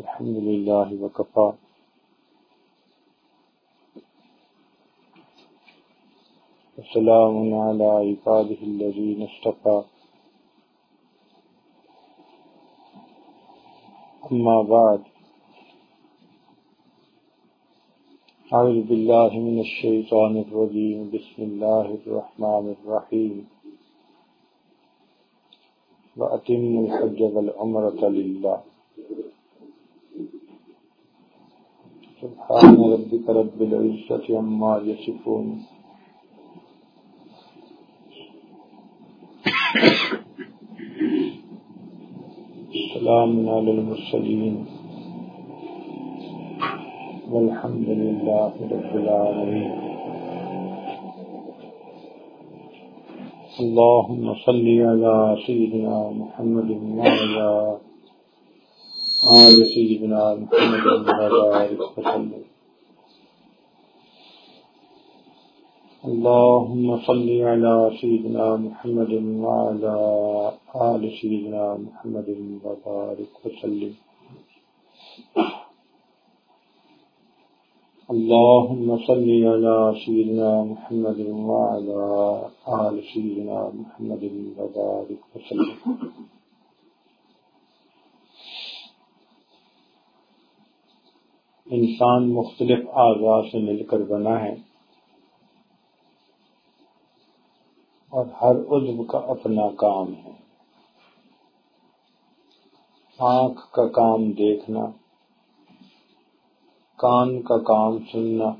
الحمد لله وكفى. وسلام على عباده الذين اصطفى. أما بعد. أعوذ بالله من الشيطان الرجيم. بسم الله الرحمن الرحيم. وأتم الحج والعمرة لله. سبحان ربك رب العزة عما يصفون. سلام على المرسلين. والحمد لله رب العالمين. اللهم صل على سيدنا محمد وعلى آل سيدنا محمد وبارك وسلم. اللهم صل على سيدنا محمد وعلى آل سيدنا محمد وبارك وسلم. اللهم صل على سيدنا محمد وعلى آل سيدنا محمد وبارك وسلم. انسان مختلف اعضاء سے مل کر بنا ہے اور ہر عضو کا اپنا کام ہے۔ آنکھ کا کام دیکھنا، کان کا کام سننا،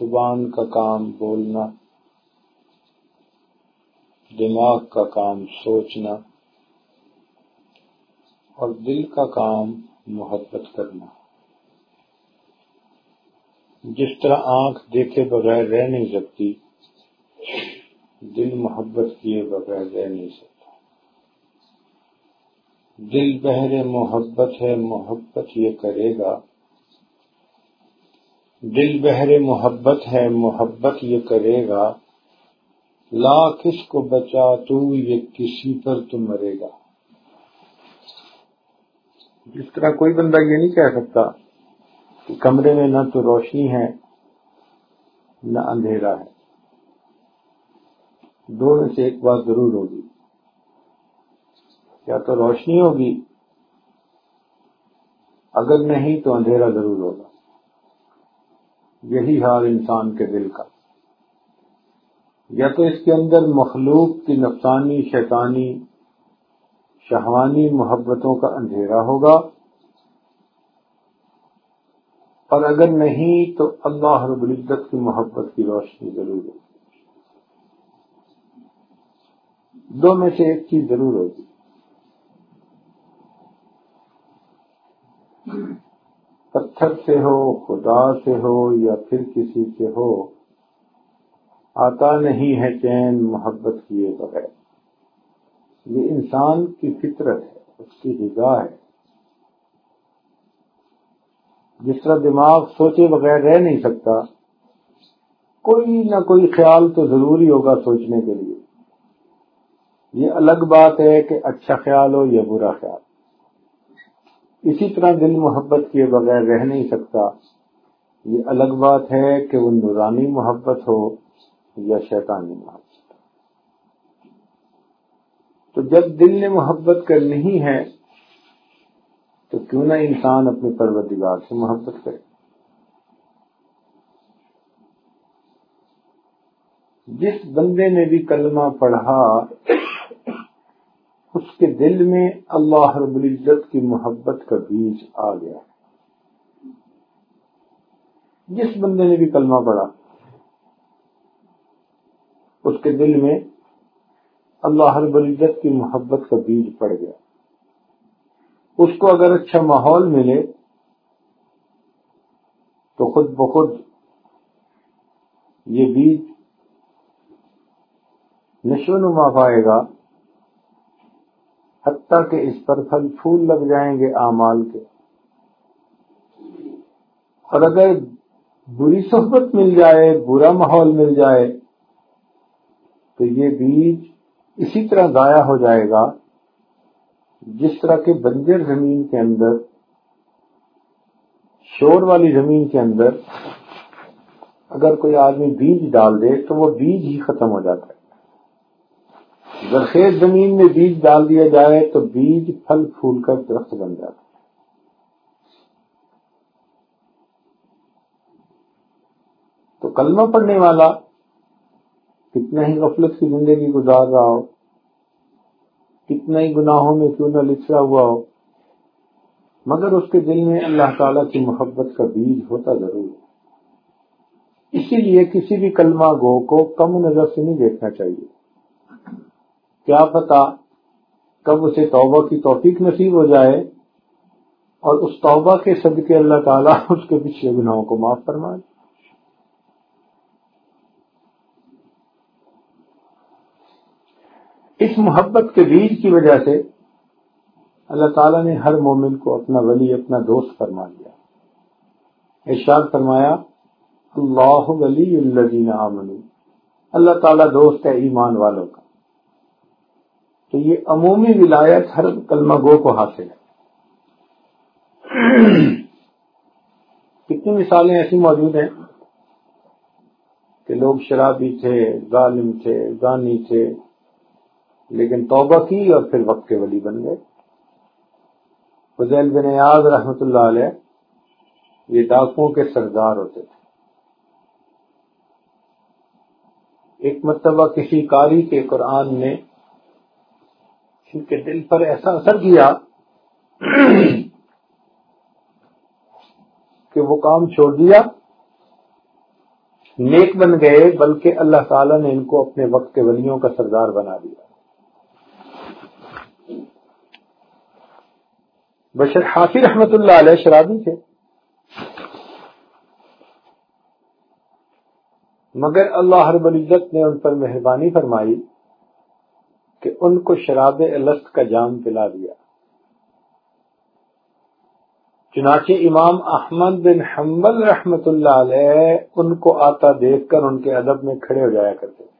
زبان کا کام بولنا، دماغ کا کام سوچنا، اور دل کا کام محبت کرنا۔ جس طرح آنکھ دیکھے بغیر رہ نہیں سکتی، دل محبت کیے بغیر رہ نہیں سکتا۔ دل بہر محبت ہے، محبت یہ کرے گا۔ دل بہر محبت ہے، محبت یہ کرے گا۔ لا کس کو بچا تو، یہ کسی پر تو مرے گا۔ جس طرح کوئی بندہ یہ نہیں کہہ سکتا کہ کمرے میں نہ تو روشنی ہے، نہ اندھیرا ہے۔ دو میں سے ایک بات ضرور ہوگی۔ یا تو روشنی ہوگی، اگر نہیں تو اندھیرا ضرور ہوگا۔ یہی حال انسان کے دل کا۔ یا تو اس کے اندر مخلوق کی نفسانی، شیطانی شہوانی محبتوں کا اندھیرا ہوگا۔ اور اگر نہیں تو اللہ رب العزت کی محبت کی روشنی ضرور ہوگی۔ دو میں سے ایک چیز ضرور ہوگی۔ پتھر سے ہو، خدا سے ہو یا پھر کسی سے ہو، آتا نہیں ہے چین، محبت کیے بغیر۔ یہ انسان کی فطرت ہے، اس کی غذا ہے۔ جس طرح دماغ سوچے بغیر رہ نہیں سکتا، کوئی نہ کوئی خیال تو ضروری ہوگا سوچنے کے لیے۔ یہ الگ بات ہے کہ اچھا خیال ہو یا برا خیال۔ اسی طرح دل محبت کیے بغیر رہ نہیں سکتا۔ یہ الگ بات ہے کہ وہ نورانی محبت ہو یا شیطانی محبت۔ تو جب دل نے محبت کرنی ہے، تو کیوں نہ انسان اپنے پروردگار سے محبت کرے۔ جس بندے نے بھی کلمہ پڑھا، اس کے دل میں اللہ رب العزت کی محبت کا بیج آ گیا۔ جس بندے نے بھی کلمہ پڑھا، اس کے دل میں اللہ رب العزت کی محبت کا بیج پڑ گیا۔ اس کو اگر اچھا ماحول ملے تو خود بخود یہ بیج نشو نما پائے گا، حتیٰ کہ اس پر پھل پھول لگ جائیں گے اعمال کے۔ اور اگر بری صحبت مل جائے، برا ماحول مل جائے تو یہ بیج اسی طرح ضائع ہو جائے گا جس طرح کے بنجر زمین کے اندر، شور والی زمین کے اندر اگر کوئی آدمی بیج ڈال دے تو وہ بیج ہی ختم ہو جاتا ہے۔ زرخیز زمین میں بیج ڈال دیا جائے تو بیج پھل پھول کر درخت بن جاتا ہے۔ تو کلمہ پڑھنے والا کتنا ہی غفلت کی زندگی گزار رہا ہو، کتنا ہی گناہوں میں کیوں نہ لچڑا ہوا ہو، مگر اس کے دل میں اللہ تعالی کی محبت کا بیج ہوتا ضرور ہے۔ اسی لیے کسی بھی کلمہ گو کو کم نظر سے نہیں دیکھنا چاہیے۔ کیا پتا کب اسے توبہ کی توفیق نصیب ہو جائے اور اس توبہ کے صدقے اللہ تعالیٰ اس کے پچھلے گناہوں کو معاف فرمائے۔ اس محبت کے بیج کی وجہ سے اللہ تعالیٰ نے ہر مومن کو اپنا ولی، اپنا دوست فرما دیا۔ ارشاد فرمایا، اللہ ولی اللہ اللہ تعالیٰ دوست ہے ایمان والوں کا۔ تو یہ عمومی ولایت ہر کلمہ گو کو حاصل ہے۔ کتنی مثالیں ایسی موجود ہیں کہ لوگ شرابی تھے، ظالم تھے گانی تھے۔ لیکن توبہ کی اور پھر وقت کے ولی بن گئے۔ فضیل بن یاد رحمت اللہ علیہ یہ ڈاکوں کے سردار ہوتے تھے۔ ایک مرتبہ کسی کاری کے قرآن نے ان کے دل پر ایسا اثر کیا کہ وہ کام چھوڑ دیا، نیک بن گئے، بلکہ اللہ تعالی نے ان کو اپنے وقت کے ولیوں کا سردار بنا دیا۔ بشر حافی رحمت اللہ علیہ شرابی تھے۔ مگر اللہ رب العزت نے ان پر مہربانی فرمائی کہ ان کو شراب الست کا جام پلا دیا۔ چنانچہ امام احمد بن حنبل رحمت اللہ علیہ ان کو آتا دیکھ کر ان کے ادب میں کھڑے ہو جایا کرتے تھے۔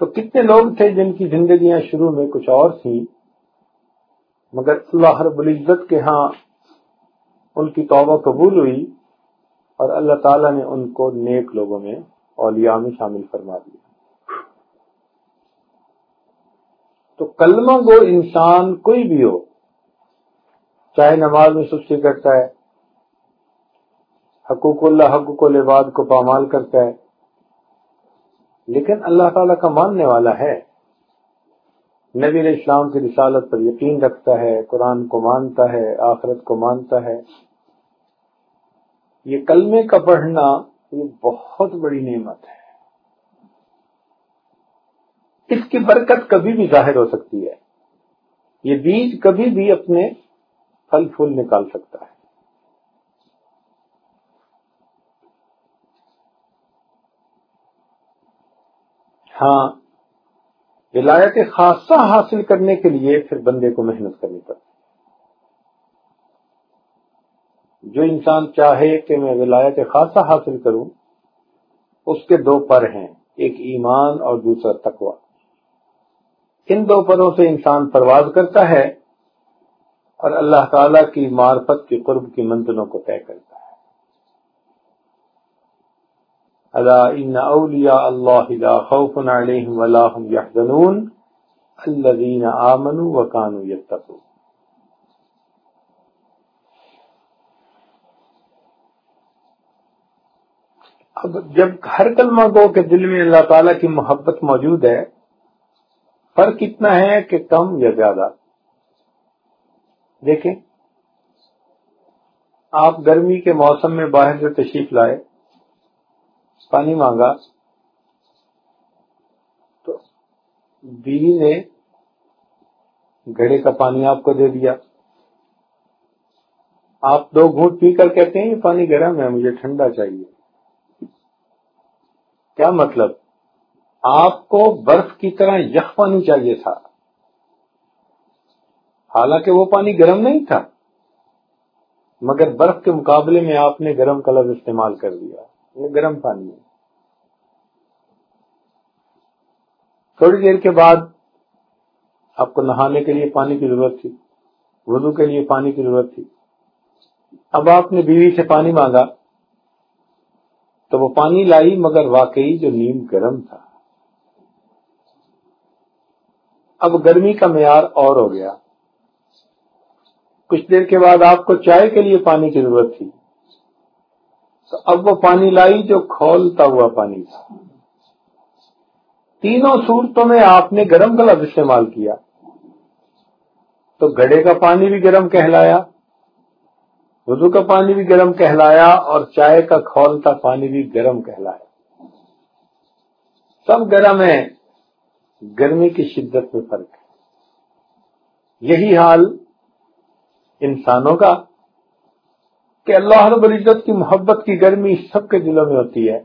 تو کتنے لوگ تھے جن کی زندگیاں شروع میں کچھ اور تھیں؟ مگر اللہ رب العزت کے ہاں ان کی توبہ قبول ہوئی اور اللہ تعالیٰ نے ان کو نیک لوگوں میں اولیاء میں شامل فرما دیا۔ تو کلمہ گو انسان کوئی بھی ہو، چاہے نماز میں سستی کرتا ہے، حقوق اللہ حقوق العباد کو پامال کرتا ہے لیکن اللہ تعالیٰ کا ماننے والا ہے۔ نبی علیہ السلام کی رسالت پر یقین رکھتا ہے، قرآن کو مانتا ہے، آخرت کو مانتا ہے۔ یہ کلمے کا پڑھنا یہ بہت بڑی نعمت ہے۔ اس کی برکت کبھی بھی ظاہر ہو سکتی ہے۔ یہ بیج کبھی بھی اپنے پھل پھول نکال سکتا ہے۔ ہاں ولایت خاصہ حاصل کرنے کے لیے پھر بندے کو محنت کرنی پڑتی جو انسان چاہے کہ میں ولایت خاصہ حاصل کروں، اس کے دو پر ہیں، ایک ایمان اور دوسرا تقوا ان دو پروں سے انسان پرواز کرتا ہے اور اللہ تعالی کی معرفت کی قرب کی منزلوں کو طے کرتا ہے۔ اللہ ان اولیاء اللہ لا خوف علیہم ولا هم يحزنون. الذين آمنوا وكانوا يتقون. اب جب ہر کلمہ گو کے دل میں اللہ تعالی کی محبت موجود ہے، فرق اتنا ہے کہ کم یا زیادہ. دیکھیں، آپ گرمی کے موسم میں باہر سے تشریف لائے پانی مانگا۔ تو بیوی نے گھڑے کا پانی آپ کو دے دیا۔ آپ دو گھونٹ پی کر کہتے ہیں، یہ پانی گرم ہے، مجھے ٹھنڈا چاہیے۔ کیا مطلب؟ آپ کو برف کی طرح یخ پانی چاہیے تھا۔ حالانکہ وہ پانی گرم نہیں تھا، مگر برف کے مقابلے میں آپ نے گرم کا لفظ استعمال کر دیا۔ یہ گرم پانی ہے۔ تھوڑی دیر کے بعد آپ کو نہانے کے لیے پانی کی ضرورت تھی، وضو کے لیے پانی کی ضرورت تھی۔ اب آپ نے بیوی سے پانی مانگا تو وہ پانی لائی مگر واقعی جو نیم گرم تھا۔ اب گرمی کا معیار اور ہو گیا۔ کچھ دیر کے بعد آپ کو چائے کے لیے پانی کی ضرورت تھی۔ تو اب وہ پانی لائی جو کھولتا ہوا پانی تھا۔ تینوں صورتوں میں آپ نے گرم کا لفظ استعمال کیا۔ تو گڑے کا پانی بھی گرم کہلایا، وضو کا پانی بھی گرم کہلایا اور چائے کا کھولتا پانی بھی گرم کہلایا۔ سب گرم ہے، گرمی کی شدت میں فرق ہے۔ یہی حال انسانوں کا کہ اللہ رب العزت کی محبت کی گرمی سب کے دلوں میں ہوتی ہے۔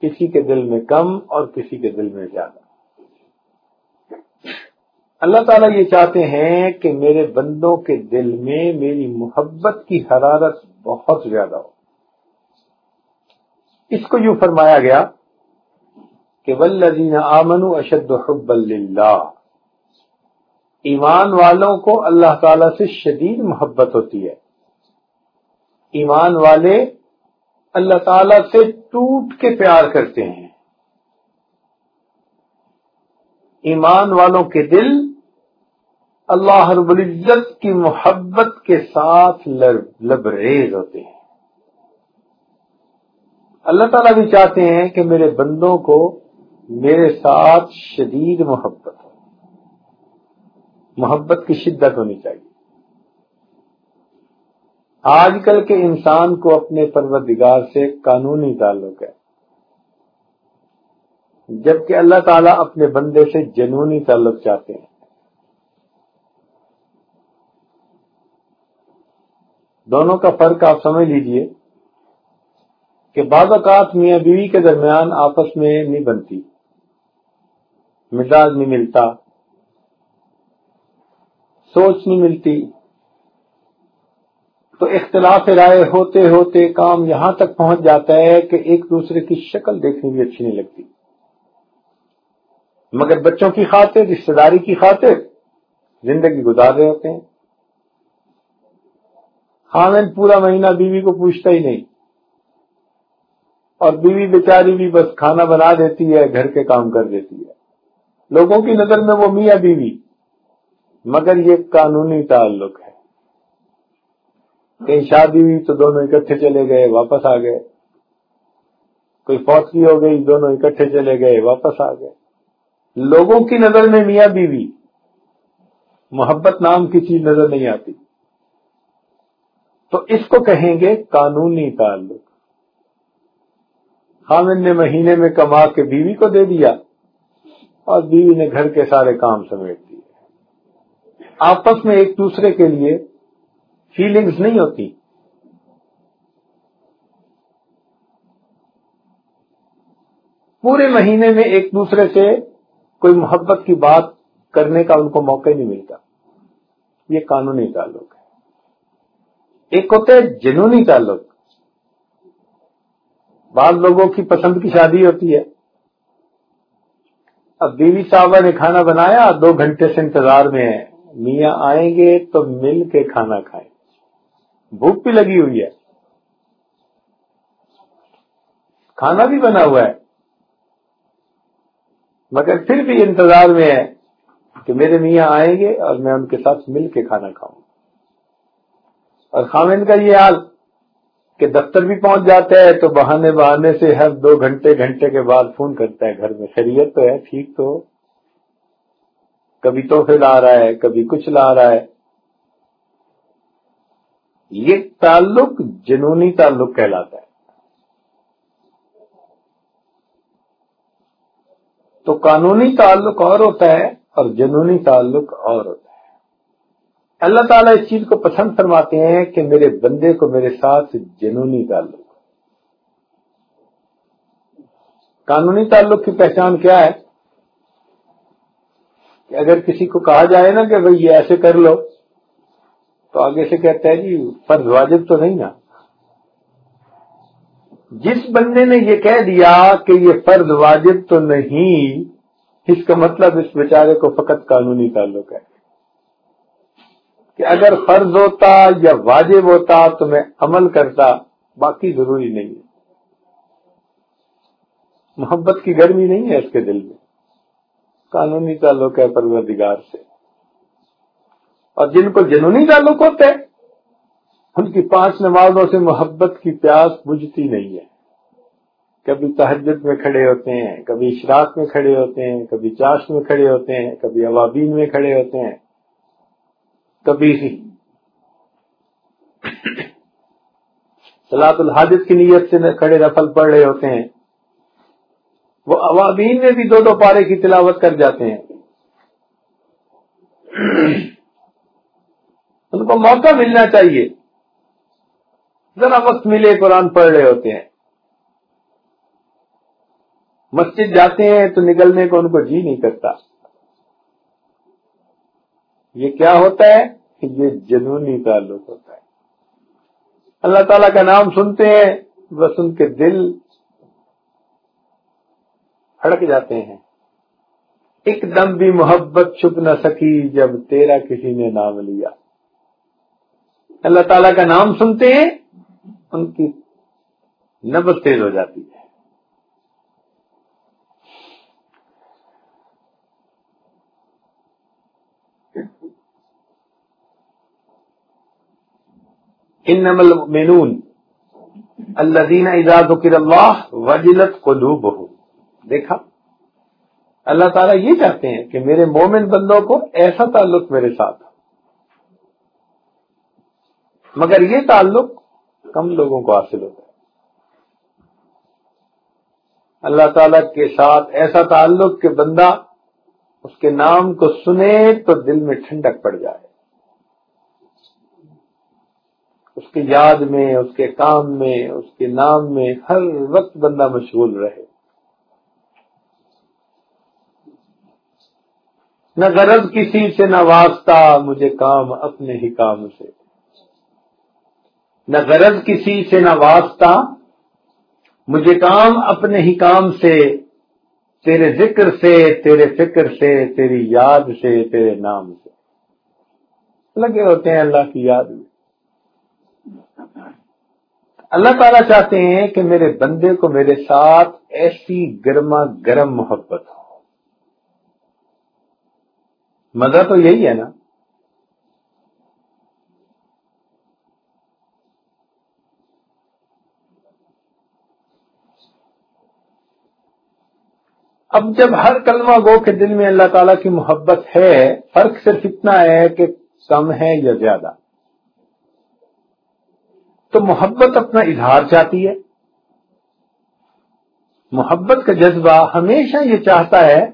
کسی کے دل میں کم اور کسی کے دل میں زیادہ۔ اللہ تعالیٰ یہ چاہتے ہیں کہ میرے بندوں کے دل میں میری محبت کی حرارت بہت زیادہ ہو۔ اس کو یوں فرمایا گیا کہ ولزین آمن اشد حب اللہ ایمان والوں کو اللہ تعالی سے شدید محبت ہوتی ہے۔ ایمان والے اللہ تعالی سے ٹوٹ کے پیار کرتے ہیں۔ ایمان والوں کے دل اللہ رب العزت کی محبت کے ساتھ لبریز ہوتے ہیں۔ اللہ تعالیٰ بھی چاہتے ہیں کہ میرے بندوں کو میرے ساتھ شدید محبت ہو۔ محبت کی شدت ہونی چاہیے۔ آج کل کے انسان کو اپنے پروردگار سے قانونی تعلق ہے۔ جبکہ اللہ تعالیٰ اپنے بندے سے جنونی تعلق چاہتے ہیں۔ دونوں کا فرق آپ سمجھ لیجیے کہ بعض اوقات میاں بیوی کے درمیان آپس میں نہیں بنتی، مزاج نہیں ملتا، سوچ نہیں ملتی۔ تو اختلاف رائے ہوتے ہوتے کام یہاں تک پہنچ جاتا ہے کہ ایک دوسرے کی شکل دیکھنے بھی اچھی نہیں لگتی۔ مگر بچوں کی خاطر رشتے داری کی خاطر زندگی گزار رہے ہوتے ہیں۔ خامن پورا مہینہ بیوی کو پوچھتا ہی نہیں۔ اور بیوی بیچاری بھی بس کھانا بنا دیتی ہے، گھر کے کام کر دیتی ہے۔ لوگوں کی نظر میں وہ میاں بیوی، مگر یہ قانونی تعلق ہے۔ کہیں شادی ہوئی تو دونوں اکٹھے چلے گئے، واپس آ گئے۔ کوئی فوتگی ہو گئی، دونوں اکٹھے چلے گئے، واپس آ گئے۔ لوگوں کی نظر میں میاں بیوی، محبت نام کی چیز نظر نہیں آتی۔ تو اس کو کہیں گے قانونی تعلق۔ خامن نے مہینے میں کما کے بیوی کو دے دیا اور بیوی نے گھر کے سارے کام سمیٹ دیے۔ آپس میں ایک دوسرے کے لیے فیلنگز نہیں ہوتی۔ پورے مہینے میں ایک دوسرے سے کوئی محبت کی بات کرنے کا ان کو موقع نہیں ملتا۔ یہ قانونی تعلق ہے۔ ایک ہوتا ہے جنونی تعلق۔ بعض لوگوں کی پسند کی شادی ہوتی ہے۔ اب بیوی صاحبہ نے کھانا بنایا، دو گھنٹے سے انتظار میں ہے۔ میاں آئیں گے تو مل کے کھانا کھائیں۔ بھوک بھی لگی ہوئی ہے۔ کھانا بھی بنا ہوا ہے۔ مگر پھر بھی انتظار میں ہے کہ میرے میاں آئیں گے اور میں ان کے ساتھ مل کے کھانا کھاؤں۔ اور خامن کا یہ حال کہ دفتر بھی پہنچ جاتا ہے تو بہانے بہانے سے ہر دو گھنٹے گھنٹے کے بعد فون کرتا ہے گھر میں، خیریت تو ہے، ٹھیک تو۔ کبھی تحفے لا رہا ہے، کبھی کچھ لا رہا ہے۔ یہ تعلق جنونی تعلق کہلاتا ہے۔ تو قانونی تعلق اور ہوتا ہے اور جنونی تعلق اور ہوتا ہے۔ اللہ تعالیٰ اس چیز کو پسند فرماتے ہیں کہ میرے بندے کو میرے ساتھ جنونی تعلق۔ قانونی تعلق کی پہچان کیا ہے؟ کہ اگر کسی کو کہا جائے نا کہ بھئی یہ ایسے کر لو تو آگے سے کہتا ہے جی فرض واجب تو نہیں نا۔ جس بندے نے یہ کہہ دیا کہ یہ فرض واجب تو نہیں، اس کا مطلب اس بیچارے کو فقط قانونی تعلق ہے۔ کہ اگر فرض ہوتا یا واجب ہوتا تو میں عمل کرتا، باقی ضروری نہیں ہے۔ محبت کی گرمی نہیں ہے اس کے دل میں۔ قانونی تعلق ہے پروردگار سے۔ اور جن کو جنونی تعلق ہوتا ہے ان کی پانچ نمازوں سے محبت کی پیاس بجھتی نہیں ہے۔ کبھی تہجد میں کھڑے ہوتے ہیں، کبھی اشراق میں کھڑے ہوتے ہیں، کبھی چاش میں کھڑے ہوتے ہیں، کبھی عوابین میں کھڑے ہوتے ہیں۔ کبھی سلاط الحادث کی نیت سے کھڑے رفل پڑھ رہے ہوتے ہیں۔ وہ عوابین میں بھی دو دو پارے کی تلاوت کر جاتے ہیں۔ ان کو موقع ملنا چاہیے۔ ذرا وقت ملے، قرآن پڑھ رہے ہوتے ہیں۔ مسجد جاتے ہیں تو نکلنے کو ان کو جی نہیں کرتا۔ یہ کیا ہوتا ہے یہ جنونی تعلق ہوتا ہے۔ اللہ تعالیٰ کا نام سنتے ہیں بس ان کے دل ہڑک جاتے ہیں۔ ایک دم بھی محبت چھپ نہ سکی جب تیرا کسی نے نام لیا۔ اللہ تعالیٰ کا نام سنتے ہیں، ان کی نبز تیز ہو جاتی ہے۔ انما المؤمنون الذين اذا ذكر الله وجلت قلوبهم دیکھا؟ اللہ تعالیٰ یہ چاہتے ہیں کہ میرے مومن بندوں کو ایسا تعلق میرے ساتھ مگر یہ تعلق کم لوگوں کو حاصل ہوتا ہے۔ اللہ تعالی کے ساتھ ایسا تعلق کہ بندہ اس کے نام کو سنے تو دل میں ٹھنڈک پڑ جائے۔ اس کی یاد میں، اس کے کام میں، اس کے نام میں ہر وقت بندہ مشغول رہے۔ نہ غرض کسی سے، نہ واسطہ، مجھے کام اپنے ہی کام سے۔ نہ غرض کسی سے نہ واسطہ۔ مجھے کام اپنے ہی کام سے، تیرے ذکر سے، تیرے فکر سے، تیری یاد سے، تیرے نام سے۔ لگے ہوتے ہیں اللہ کی یاد میں۔ اللہ تعالیٰ چاہتے ہیں کہ میرے بندے کو میرے ساتھ ایسی گرما گرم محبت ہو۔ مزہ تو یہی ہے نا۔ اب جب ہر کلمہ گو کے دل میں اللہ تعالیٰ کی محبت ہے، فرق صرف اتنا ہے کہ کم ہے یا زیادہ۔ تو محبت اپنا اظہار چاہتی ہے۔ محبت کا جذبہ ہمیشہ یہ چاہتا ہے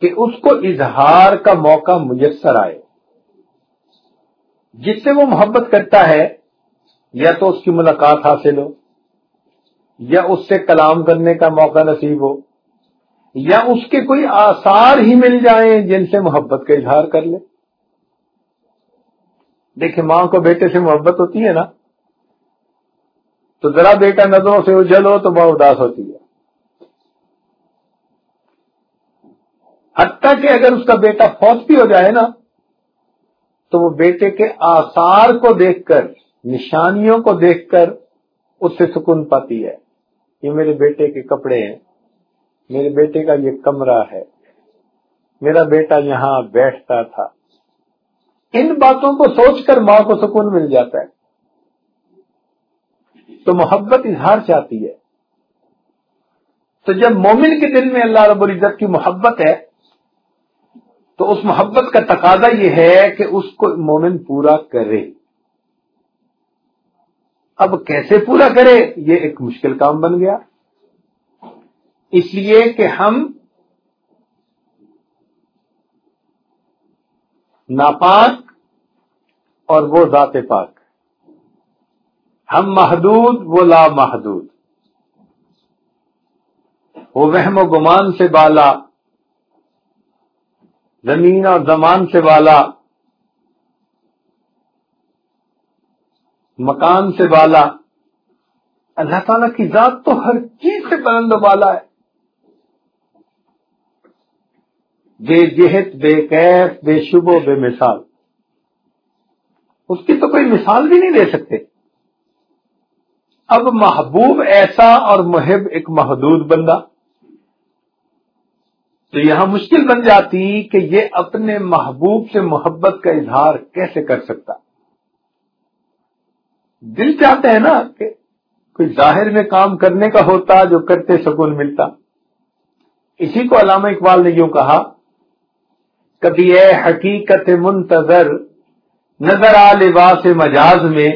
کہ اس کو اظہار کا موقع میسر آئے۔ جس سے وہ محبت کرتا ہے، یا تو اس کی ملاقات حاصل ہو، یا اس سے کلام کرنے کا موقع نصیب ہو۔ یا اس کے کوئی آثار ہی مل جائیں جن سے محبت کا اظہار کر لے۔ دیکھیں، ماں کو بیٹے سے محبت ہوتی ہے نا، تو ذرا بیٹا نظروں سے اجل ہو تو بہت اداس ہوتی ہے۔ حتیٰ کہ اگر اس کا بیٹا فوت بھی ہو جائے نا، تو وہ بیٹے کے آثار کو دیکھ کر، نشانیوں کو دیکھ کر، اس سے سکون پاتی ہے۔ یہ میرے بیٹے کے کپڑے ہیں۔ میرے بیٹے کا یہ کمرہ ہے۔ میرا بیٹا یہاں بیٹھتا تھا۔ ان باتوں کو سوچ کر ماں کو سکون مل جاتا ہے۔ تو محبت اظہار چاہتی ہے۔ تو جب مومن کے دل میں اللہ رب العزت کی محبت ہے، تو اس محبت کا تقاضا یہ ہے کہ اس کو مومن پورا کرے۔ اب کیسے پورا کرے، یہ ایک مشکل کام بن گیا۔ اس لیے کہ ہم ناپاک اور وہ ذات پاک ہم محدود، وہ لا محدود۔ وہ وہم و گمان سے بالا، زمین اور زمان سے بالا، مکان سے بالا۔ اللہ تعالیٰ کی ذات تو ہر چیز سے بلند و بالا ہے۔ بے جہت، بے کیف، بے شبو بے مثال۔ اس کی تو کوئی مثال بھی نہیں دے سکتے۔ اب محبوب ایسا اور محب ایک محدود بندہ۔ تو یہاں مشکل بن جاتی کہ یہ اپنے محبوب سے محبت کا اظہار کیسے کر سکتا۔ دل چاہتے ہیں نا کہ کوئی ظاہر میں کام کرنے کا ہوتا جو کرتے سکون ملتا۔ اسی کو علامہ اقبال نے یوں کہا کبھی اے حقیقت منتظر نظر آ لباس مجاز میں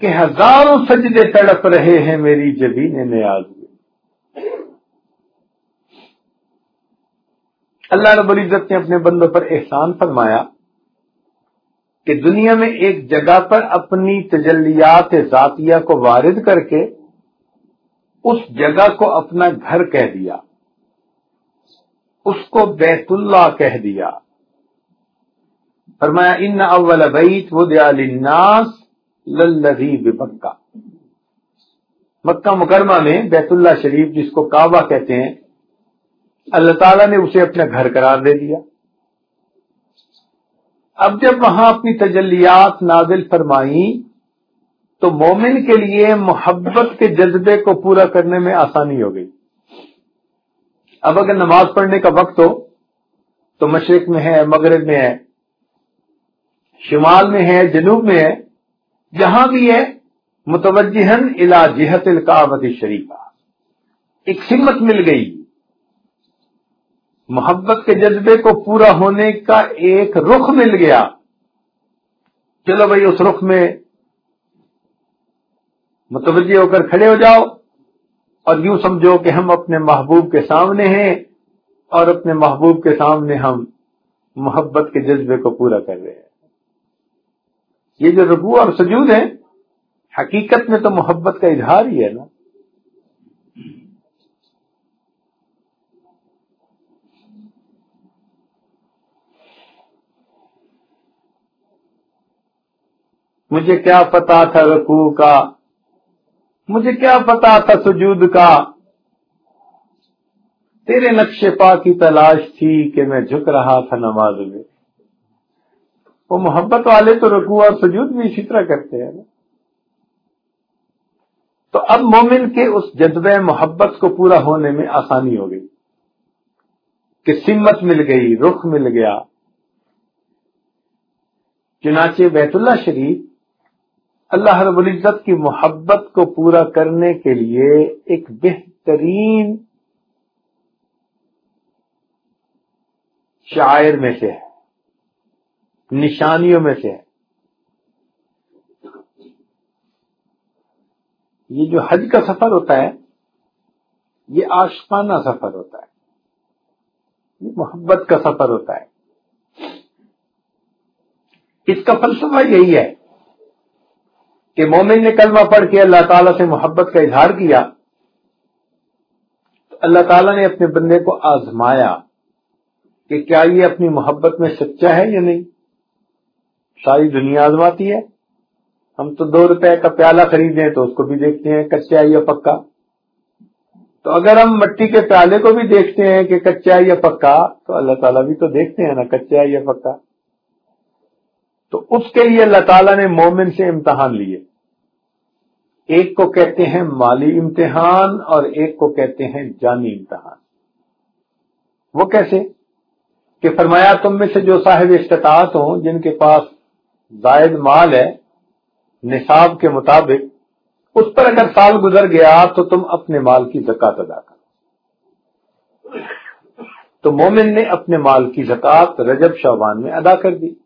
کہ ہزاروں سجدے تڑپ رہے ہیں میری جبین نیاز میں۔ اللہ رب العزت نے اپنے بندوں پر احسان فرمایا کہ دنیا میں ایک جگہ پر اپنی تجلیات ذاتیہ کو وارد کر کے اس جگہ کو اپنا گھر کہہ دیا۔ اس کو بیت اللہ کہہ دیا۔ فرمایا، ان اول بیت وہ دیا للناس للذی بمکہ. مکہ مکرمہ میں بیت اللہ شریف جس کو کعبہ کہتے ہیں، اللہ تعالیٰ نے اسے اپنا گھر قرار دے دیا۔ اب جب وہاں اپنی تجلیات نازل فرمائی تو مومن کے لیے محبت کے جذبے کو پورا کرنے میں آسانی ہو گئی۔ اب اگر نماز پڑھنے کا وقت ہو تو مشرق میں ہے، مغرب میں ہے، شمال میں ہے، جنوب میں ہے، جہاں بھی ہے متوجہن الا جہت القاوت شریفہ ایک سمت مل گئی۔ محبت کے جذبے کو پورا ہونے کا ایک رخ مل گیا۔ چلو بھائی، اس رخ میں متوجہ ہو کر کھڑے ہو جاؤ۔ اور یوں سمجھو کہ ہم اپنے محبوب کے سامنے ہیں اور اپنے محبوب کے سامنے ہم محبت کے جذبے کو پورا کر رہے ہیں۔ یہ جو ربو اور سجود ہے حقیقت میں تو محبت کا اظہار ہی ہے نا۔ مجھے کیا پتا تھا رکوع کا؟ مجھے کیا پتا تھا سجود کا؟ تیرے نقش پا کی تلاش تھی کہ میں جھک رہا تھا نماز میں۔ وہ محبت والے تو رکوع اور سجود بھی اسی طرح کرتے ہیں نا۔ تو اب مومن کے اس جذبہ محبت کو پورا ہونے میں آسانی ہو گئی۔ کہ سمت مل گئی، رخ مل گیا۔ چنانچہ بیت اللہ شریف اللہ رب العزت کی محبت کو پورا کرنے کے لیے ایک بہترین شاعر میں سے ہے، نشانیوں میں سے ہے۔ یہ جو حج کا سفر ہوتا ہے، یہ آشقانہ سفر ہوتا ہے۔ یہ محبت کا سفر ہوتا ہے۔ اس کا فلسفہ یہی ہے۔ کہ مومن نے کلمہ پڑھ کے اللہ تعالیٰ سے محبت کا اظہار کیا، تو اللہ تعالیٰ نے اپنے بندے کو آزمایا کہ کیا یہ اپنی محبت میں سچا ہے یا نہیں؟ ساری دنیا آزماتی ہے۔ ہم تو دو روپے کا پیالہ خریدیں تو اس کو بھی دیکھتے ہیں، کچا یا پکا۔ تو اگر ہم مٹی کے پیالے کو بھی دیکھتے ہیں کہ کچا یا پکا، تو اللہ تعالیٰ بھی تو دیکھتے ہیں نا، کچا یا پکا۔ تو اس کے لیے اللہ تعالیٰ نے مومن سے امتحان لیے۔ ایک کو کہتے ہیں مالی امتحان اور ایک کو کہتے ہیں جانی امتحان۔ وہ کیسے؟ کہ فرمایا تم میں سے جو صاحب استطاعت ہوں، جن کے پاس زائد مال ہے، نصاب کے مطابق، اس پر اگر سال گزر گیا تو تم اپنے مال کی زکات ادا کرو۔ تو مومن نے اپنے مال کی زکات رجب شعبان میں ادا کر دی۔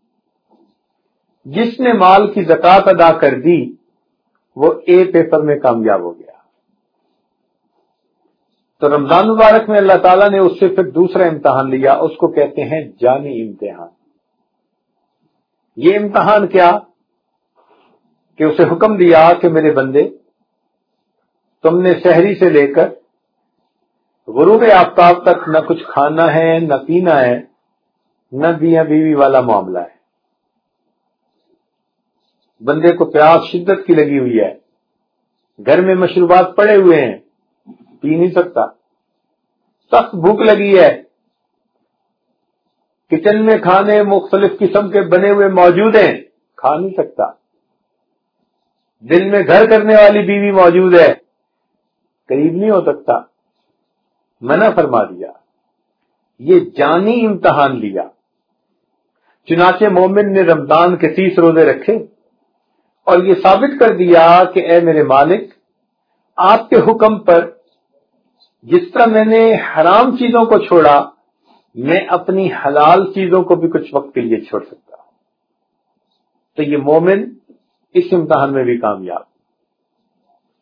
جس نے مال کی زکات ادا کر دی، وہ اے پیپر میں کامیاب ہو گیا۔ تو رمضان مبارک میں اللہ تعالیٰ نے اس سے پھر دوسرا امتحان لیا، اس کو کہتے ہیں جانی امتحان۔ یہ امتحان کیا؟ کہ اسے حکم دیا کہ میرے بندے، تم نے شہری سے لے کر غروب آفتاب تک نہ کچھ کھانا ہے، نہ پینا ہے، نہ دیا بیوی والا معاملہ ہے۔ بندے کو پیاس شدت کی لگی ہوئی ہے۔ گھر میں مشروبات پڑے ہوئے ہیں۔ پی نہیں سکتا۔ سخت بھوک لگی ہے۔ کچن میں کھانے مختلف قسم کے بنے ہوئے موجود ہیں۔ کھا نہیں سکتا۔ دل میں گھر کرنے والی بیوی موجود ہے۔ قریب نہیں ہو سکتا۔ منع فرما دیا۔ یہ جانی امتحان لیا۔ چنانچہ مومن نے رمضان کے تیس روزے رکھے۔ اور یہ ثابت کر دیا کہ اے میرے مالک، آپ کے حکم پر جس طرح میں نے حرام چیزوں کو چھوڑا، میں اپنی حلال چیزوں کو بھی کچھ وقت کے لیے چھوڑ سکتا تو یہ مومن اس امتحان میں بھی کامیاب۔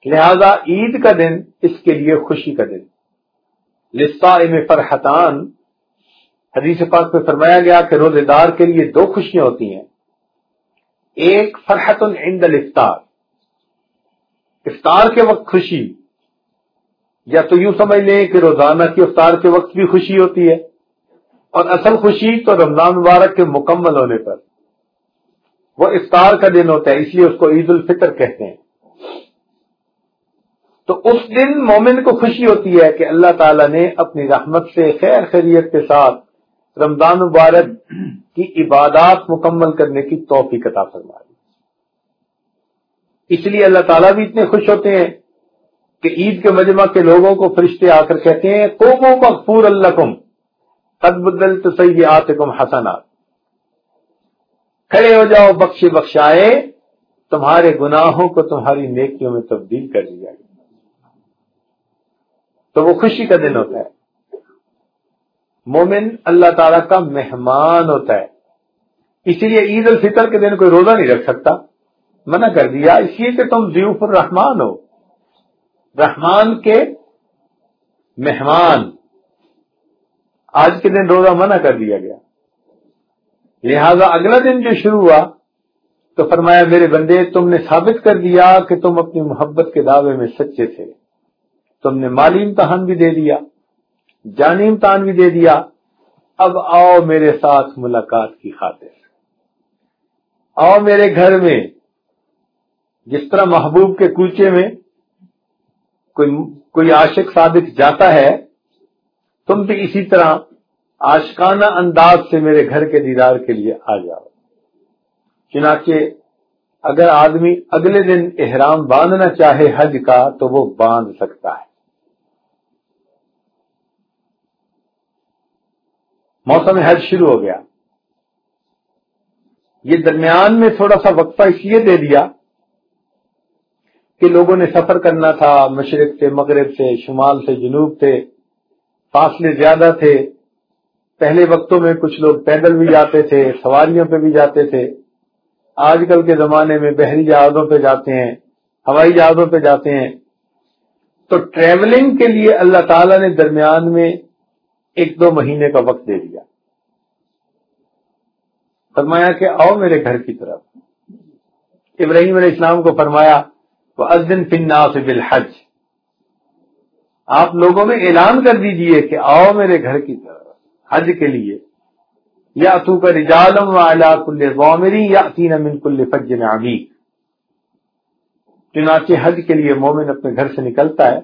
لہذا عید کا دن اس کے لیے خوشی کا دن۔ لسا میں فرحتان۔ حدیث پاک پہ فرمایا گیا کہ روزے دار کے لیے دو خوشیاں ہوتی ہیں۔ ایک فرحت عند الافطار۔ افطار کے وقت خوشی۔ یا تو یوں سمجھ لیں کہ روزانہ کی افطار کے وقت بھی خوشی ہوتی ہے۔ اور اصل خوشی تو رمضان مبارک کے مکمل ہونے پر۔ وہ افطار کا دن ہوتا ہے، اس لیے اس کو عید الفطر کہتے ہیں۔ تو اس دن مومن کو خوشی ہوتی ہے کہ اللہ تعالیٰ نے اپنی رحمت سے خیر خیریت کے ساتھ رمضان مبارک کی عبادات مکمل کرنے کی توفیق عطا فرما دی۔ اس لیے اللہ تعالیٰ بھی اتنے خوش ہوتے ہیں کہ عید کے مجمع کے لوگوں کو فرشتے آ کر کہتے ہیں کومو مغفور اللہ کم قد بدل تو صحیح آتے کم حسنات۔ کھڑے ہو جاؤ بخش بخشائے، تمہارے گناہوں کو تمہاری نیکیوں میں تبدیل کر دیا گیا۔ تو وہ خوشی کا دن ہوتا ہے۔ مومن اللہ تعالی کا مہمان ہوتا ہے۔ اسی لیے عید الفطر کے دن کوئی روزہ نہیں رکھ سکتا۔ منع کر دیا اس لیے کہ تم ضیوف الرحمان ہو۔ رحمان کے مہمان۔ آج کے دن روزہ منع کر دیا گیا۔ لہذا اگلا دن جو شروع ہوا تو فرمایا، میرے بندے، تم نے ثابت کر دیا کہ تم اپنی محبت کے دعوے میں سچے تھے۔ تم نے مالی امتحان بھی دے دیا۔ جانی امتحان بھی دے دیا، اب آؤ میرے ساتھ ملاقات کی خاطر۔ آؤ میرے گھر میں، جس طرح محبوب کے کوچے میں کوئی کوئی عاشق صادق جاتا ہے، تم بھی اسی طرح آشکانہ انداز سے میرے گھر کے دیدار کے لیے آ جاؤ۔ چنانچہ، اگر آدمی اگلے دن احرام باندھنا چاہے حج کا، تو وہ باندھ سکتا ہے۔ موسم حج شروع ہو گیا۔ یہ درمیان میں تھوڑا سا وقفہ اس لیے دے دیا کہ لوگوں نے سفر کرنا تھا، مشرق سے، مغرب سے، شمال سے، جنوب سے، فاصلے زیادہ تھے۔ پہلے وقتوں میں کچھ لوگ پیدل بھی جاتے تھے، سواریوں پہ بھی جاتے تھے۔ آج کل کے زمانے میں بحری جہازوں پہ جاتے ہیں، ہوائی جہازوں پہ جاتے ہیں۔ تو ٹریولنگ کے لیے اللہ تعالی نے درمیان میں ایک دو مہینے کا وقت دے دیا۔ فرمایا کہ آؤ میرے گھر کی طرف۔ ابراہیم علیہ السلام کو فرمایا تو ازدن فننا سے بالحج۔ آپ لوگوں میں اعلان کر دیجیے کہ آؤ میرے گھر کی طرف، حج کے لیے۔ یا تو کا رجالم کل غومری یا تین من کل فج میں چنانچہ حج کے لیے مومن اپنے گھر سے نکلتا ہے،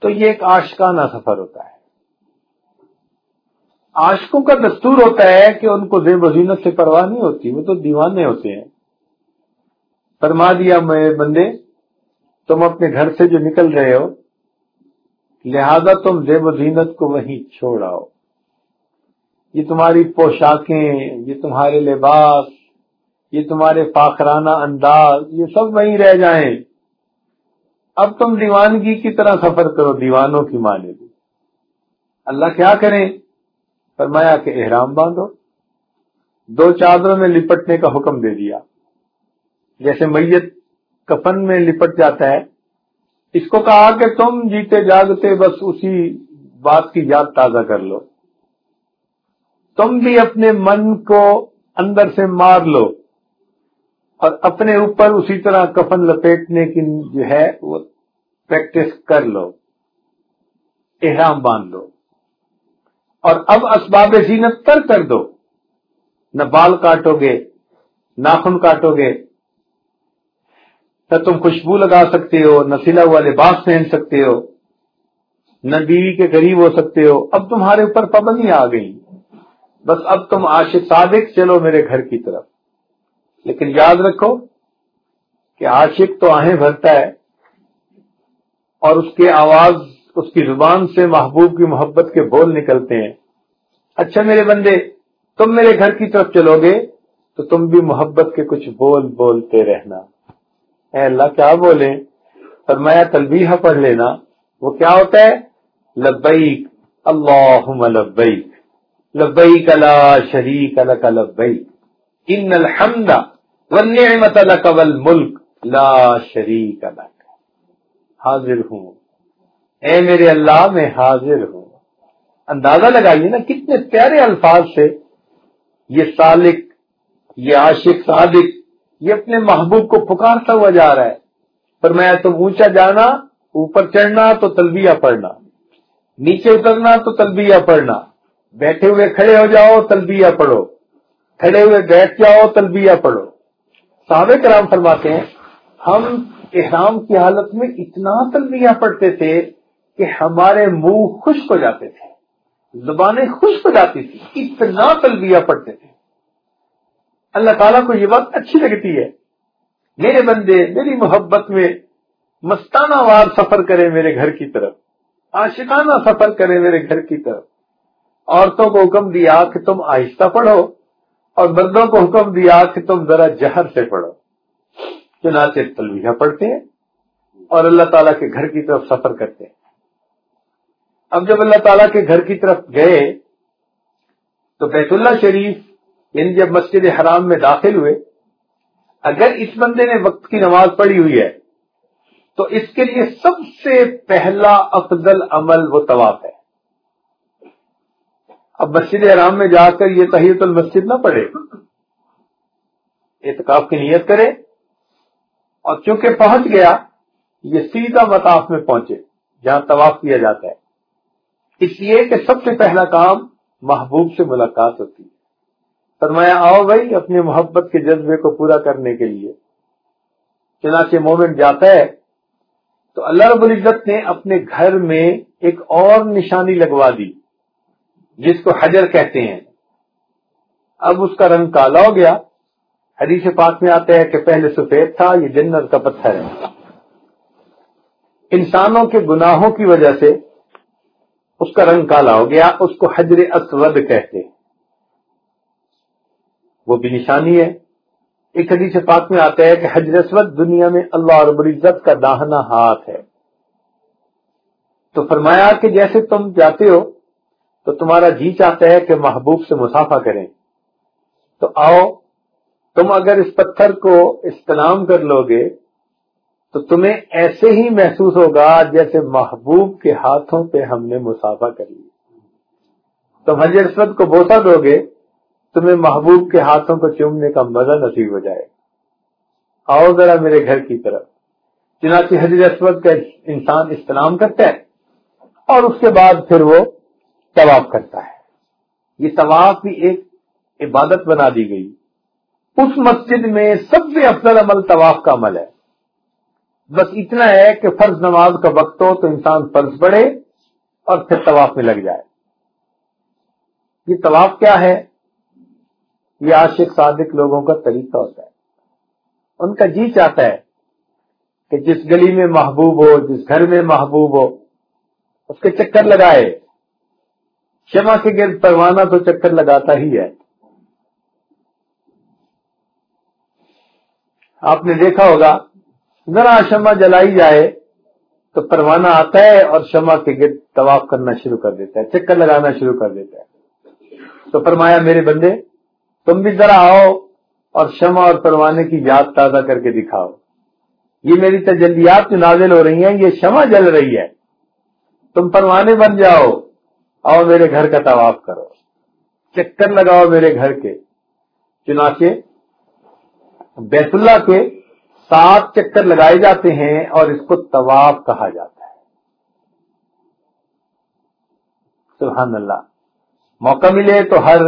تو یہ ایک آشکانہ سفر ہوتا ہے۔ عاشقوں کا دستور ہوتا ہے کہ ان کو زیب وزینت سے پرواہ نہیں ہوتی، وہ تو دیوانے ہوتے ہیں۔ فرما دیا میں بندے، تم اپنے گھر سے جو نکل رہے ہو، لہذا تم زیب و زینت کو وہیں چھوڑ آؤ۔ یہ تمہاری پوشاکیں، یہ تمہارے لباس، یہ تمہارے فاخرانہ انداز، یہ سب وہیں رہ جائیں۔ اب تم دیوانگی کی طرح سفر کرو، دیوانوں کی مانے بھی اللہ کیا کریں؟ فرمایا کہ احرام باندھو۔ دو چادروں میں لپٹنے کا حکم دے دیا۔ جیسے میت کفن میں لپٹ جاتا ہے۔ اس کو کہا کہ تم جیتے جاگتے بس اسی بات کی یاد تازہ کر لو۔ تم بھی اپنے من کو اندر سے مار لو۔ اور اپنے اوپر اسی طرح کفن لپیٹنے کی جو ہے وہ پریکٹس کر لو۔ احرام باندھ لو اور اب اسباب زینت تر کر دو۔ نہ بال کاٹو گے ناخن کاٹو گے۔ نہ تم خوشبو لگا سکتے ہو، نہ سلا ہوا لباس پہن سکتے ہو، نہ بیوی کے قریب ہو سکتے ہو۔ اب تمہارے اوپر پابندی آ گئی بس اب تم عاشق صادق چلو میرے گھر کی طرف۔ لیکن یاد رکھو کہ عاشق تو آہیں بھرتا ہے اور اس کے آواز اس کی زبان سے محبوب کی محبت کے بول نکلتے ہیں۔ اچھا میرے بندے، تم میرے گھر کی طرف چلو گے تو تم بھی محبت کے کچھ بول بولتے رہنا۔ اے اللہ، کیا بولیں؟ فرمایا تلبیہ پڑھ لینا۔ وہ کیا ہوتا ہے؟ لبیک، اللہم لبیک۔ لبیک لا شریک لک لبیک۔ ان الحمد والنعمت لک والملک لا شریک لک۔ حاضر ہوں۔ اے میرے اللہ، میں حاضر ہوں۔ اندازہ لگائیے نا کتنے پیارے الفاظ سے یہ سالک، یہ عاشق، صادق، یہ اپنے محبوب کو پکارتا ہوا جا رہا ہے۔ پر میں تم اونچا جانا، اوپر چڑھنا تو تلبیہ پڑھنا، نیچے اترنا تو تلبیہ پڑھنا، بیٹھے ہوئے کھڑے ہو جاؤ، تلبیہ پڑھو، کھڑے ہوئے بیٹھ جاؤ، تلبیہ پڑھو۔ صحابہ کرام فرماتے ہیں، ہم احرام کی حالت میں اتنا تلبیہ پڑھتے تھے کہ ہمارے منہ خشک ہو جاتے تھے، زبانیں خشک ہو جاتی تھی اتنا تلبیہ پڑھتے تھے۔ اللہ تعالیٰ کو یہ بات اچھی لگتی ہے۔ میرے بندے، میری محبت میں مستانہ وار سفر کرے میرے گھر کی طرف۔ عاشقانہ سفر کرے میرے گھر کی طرف۔ عورتوں کو حکم دیا کہ تم آہستہ پڑھو اور مردوں کو حکم دیا کہ تم ذرا جہر سے پڑھو۔ چنانچہ تلویہ پڑھتے ہیں اور اللہ تعالیٰ کے گھر کی طرف سفر کرتے ہیں۔ اب جب اللہ تعالیٰ کے گھر کی طرف گئے تو بیت اللہ شریف یعنی جب مسجد حرام میں داخل ہوئے، اگر اس بندے نے وقت کی نماز پڑھی ہوئی ہے، تو اس کے لیے سب سے پہلا افضل عمل وہ طواف ہے۔ اب مسجد حرام میں جا کر یہ تحیت المسجد نہ پڑھے۔ اعتکاف کی نیت کرے۔ اور چونکہ پہنچ گیا، یہ سیدھا مطاف میں پہنچے، جہاں طواف کیا جاتا ہے۔ اس لیے کہ سب سے پہلا کام محبوب سے ملاقات ہوتی ہے۔ فرمایا، آؤ بھائی اپنی محبت کے جذبے کو پورا کرنے کے لیے۔ چنانچہ مومنٹ جاتا ہے تو اللہ رب العزت نے اپنے گھر میں ایک اور نشانی لگوا دی، جس کو حجر کہتے ہیں۔ اب اس کا رنگ کالا ہو گیا۔ حدیث پاک میں آتا ہے کہ پہلے سفید تھا، یہ جنت کا پتھر ہے۔ انسانوں کے گناہوں کی وجہ سے اس کا رنگ کالا ہو گیا، اس کو حجر اسود کہتے وہ بھی نشانی ہے۔ ایک حدیث پاک میں آتا ہے کہ حجر اسود دنیا میں اللہ رب العزت کا داہنا ہاتھ ہے۔ تو فرمایا کہ جیسے تم جاتے ہو، تو تمہارا جی چاہتا ہے کہ محبوب سے مسافہ کریں۔ تو آؤ، تم اگر اس پتھر کو استعلام کر لو گے تو تمہیں ایسے ہی محسوس ہوگا جیسے محبوب کے ہاتھوں پہ ہم نے مسافہ کر لی تم حجر اسود کو بوسا دو گے، تمہیں محبوب کے ہاتھوں کو چومنے کا مزہ نصیب ہو جائے۔ آؤ ذرا میرے گھر کی طرف۔ چنانچہ حجر اسود کا انسان استعلام کرتا ہے اور اس کے بعد پھر وہ طواف کرتا ہے۔ یہ طواف بھی ایک عبادت بنا دی گئی۔ اس مسجد میں سب سے افضل عمل طواف کا عمل ہے۔ بس اتنا ہے کہ فرض نماز کا وقت ہو تو انسان فرض پڑے اور پھر طواف میں لگ جائے۔ یہ طواف کیا ہے؟ یہ عاشق صادق لوگوں کا طریقہ ہوتا ہے۔ ان کا جی چاہتا ہے کہ جس گلی میں محبوب ہو، جس گھر میں محبوب ہو، اس کے چکر لگائے۔ شمع کے گرد پروانہ تو چکر لگاتا ہی ہے۔ آپ نے دیکھا ہوگا ذرا شمع جلائی جائے تو پروانہ آتا ہے اور شمع کے گرد طواف کرنا شروع کر دیتا ہے، چکر لگانا شروع کر دیتا ہے۔ تو فرمایا، میرے بندے، تم بھی ذرا آؤ اور شمع اور پروانے کی یاد تازہ کر کے دکھاؤ۔ یہ میری تجلیات جو نازل ہو رہی ہیں، یہ شمع جل رہی ہے۔ تم پروانے بن جاؤ، آؤ میرے گھر کا طواف کرو۔ چکر لگاؤ میرے گھر کے، چنانچہ بیت اللہ کے سات چکر لگائے جاتے ہیں اور اس کو طواف کہا جاتا ہے۔ سبحان اللہ۔ موقع ملے تو ہر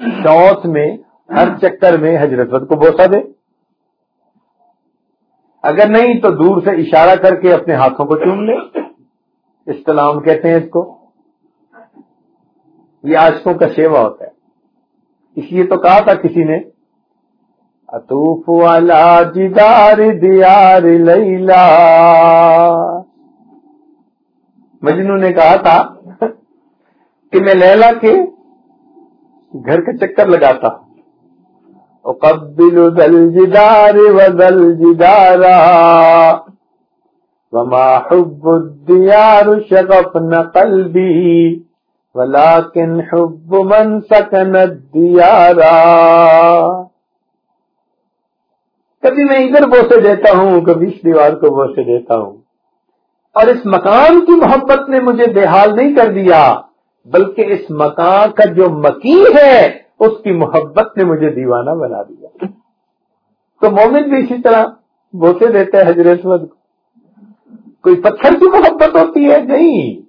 چوتھ میں، ہر چکر میں حضرت کو بوسا دے۔ اگر نہیں تو دور سے اشارہ کر کے اپنے ہاتھوں کو چوم لے۔ استلام کہتے ہیں اس کو۔ یہ آشکوں کا سیوا ہوتا ہے۔ اس لیے تو کہا تھا کسی نے اتوف والا جدار دیار لیلا مجنو نے کہا تھا کہ میں لیلا کے گھر کا چکر لگاتا ہوں. اقبل دل جدار و دل جدارا وما حب الدیار شغفن قلبی ولیکن حب من سکن الدیارا کبھی میں ادھر بوسے دیتا ہوں، کبھی اس دیوار کو بوسے دیتا ہوں۔ اور اس مکان کی محبت نے مجھے بے حال نہیں کر دیا، بلکہ اس مکان کا جو مکی ہے، اس کی محبت نے مجھے دیوانہ بنا دیا۔ تو مومن بھی اسی طرح بوسے دیتے ہیں حضرت کو۔ کوئی پتھر کی محبت ہوتی ہے؟ نہیں۔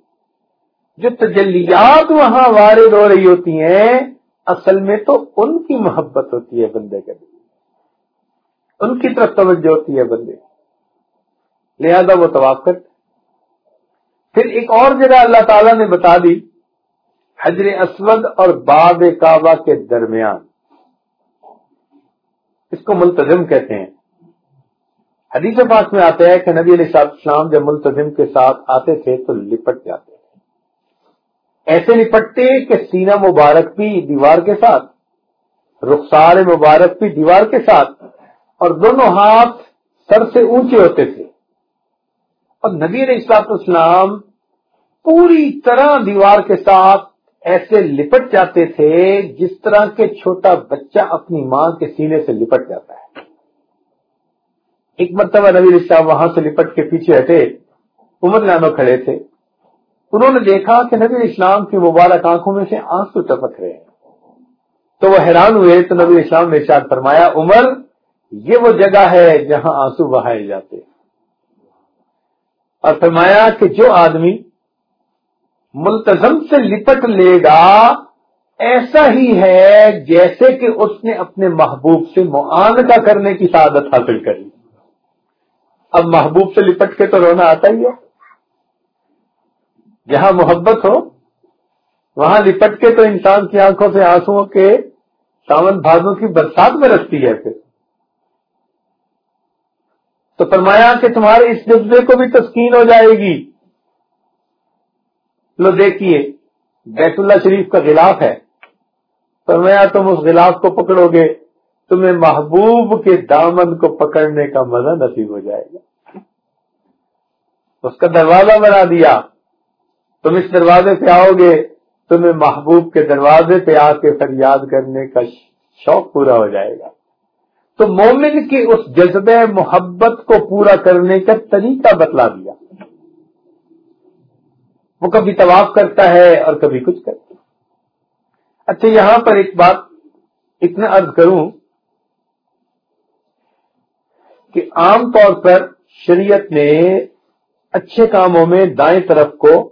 جو تجلیات وہاں وارد ہو رہی ہوتی ہیں، اصل میں تو ان کی محبت ہوتی ہے بندے کے ان کی طرف توجہ ہوتی ہے بندے لہذا وہ طواف کرتے پھر ایک اور جگہ اللہ تعالیٰ نے بتا دی، حجر اسود اور باب کعبہ کے درمیان۔ اس کو ملتظم کہتے ہیں۔ حدیث پاس میں آتے ہیں کہ نبی علیہ السلام جب ملتظم کے ساتھ آتے تھے تو لپٹ جاتے تھے۔ ایسے لپٹتے کہ سینہ مبارک بھی دیوار کے ساتھ، رخسار مبارک بھی دیوار کے ساتھ اور دونوں ہاتھ سر سے اونچے ہوتے تھے۔ اور نبی علیہ السلاط اسلام پوری طرح دیوار کے ساتھ ایسے لپٹ جاتے تھے جس طرح کے چھوٹا بچہ اپنی ماں کے سینے سے لپٹ جاتا ہے۔ ایک مرتبہ نبی رشتہ وہاں سے لپٹ کے پیچھے ہٹے، عمر لانو کھڑے تھے۔ انہوں نے دیکھا کہ نبی اسلام کی مبارک آنکھوں میں سے آنسو ٹپک رہے ہیں۔ تو وہ حیران ہوئے، تو نبی اسلام نے ارشاد فرمایا، عمر یہ وہ جگہ ہے جہاں آنسو بہائے جاتے اور فرمایا کہ جو آدمی ملتظم سے لپٹ لے گا، ایسا ہی ہے جیسے کہ اس نے اپنے محبوب سے معاندہ کرنے کی سعادت حاصل کری۔ اب محبوب سے لپٹ کے تو رونا آتا ہی ہے۔ جہاں محبت ہو، وہاں لپٹ کے تو انسان کی آنکھوں سے آنسو کے ساون بھادوں کی برسات میں رکھتی ہے۔ پھر تو فرمایا کہ تمہارے اس جذبے کو بھی تسکین ہو جائے گی۔ لو دیکھیے، بیت اللہ شریف کا غلاف ہے۔ فرمایا تم اس غلاف کو پکڑو گے، تمہیں محبوب کے دامن کو پکڑنے کا مزہ نصیب ہو جائے گا۔ اس کا دروازہ بنا دیا۔ تم اس دروازے پہ آؤ گے، تمہیں محبوب کے دروازے پہ آ کے فریاد کرنے کا شوق پورا ہو جائے گا۔ تو مومن کی اس جذبہ محبت کو پورا کرنے کا طریقہ بتلا دیا۔ وہ کبھی طواف کرتا ہے اور کبھی کچھ کرتا ہے۔ اچھا یہاں پر ایک بات اتنا عرض کروں کہ عام طور پر شریعت نے اچھے کاموں میں دائیں طرف کو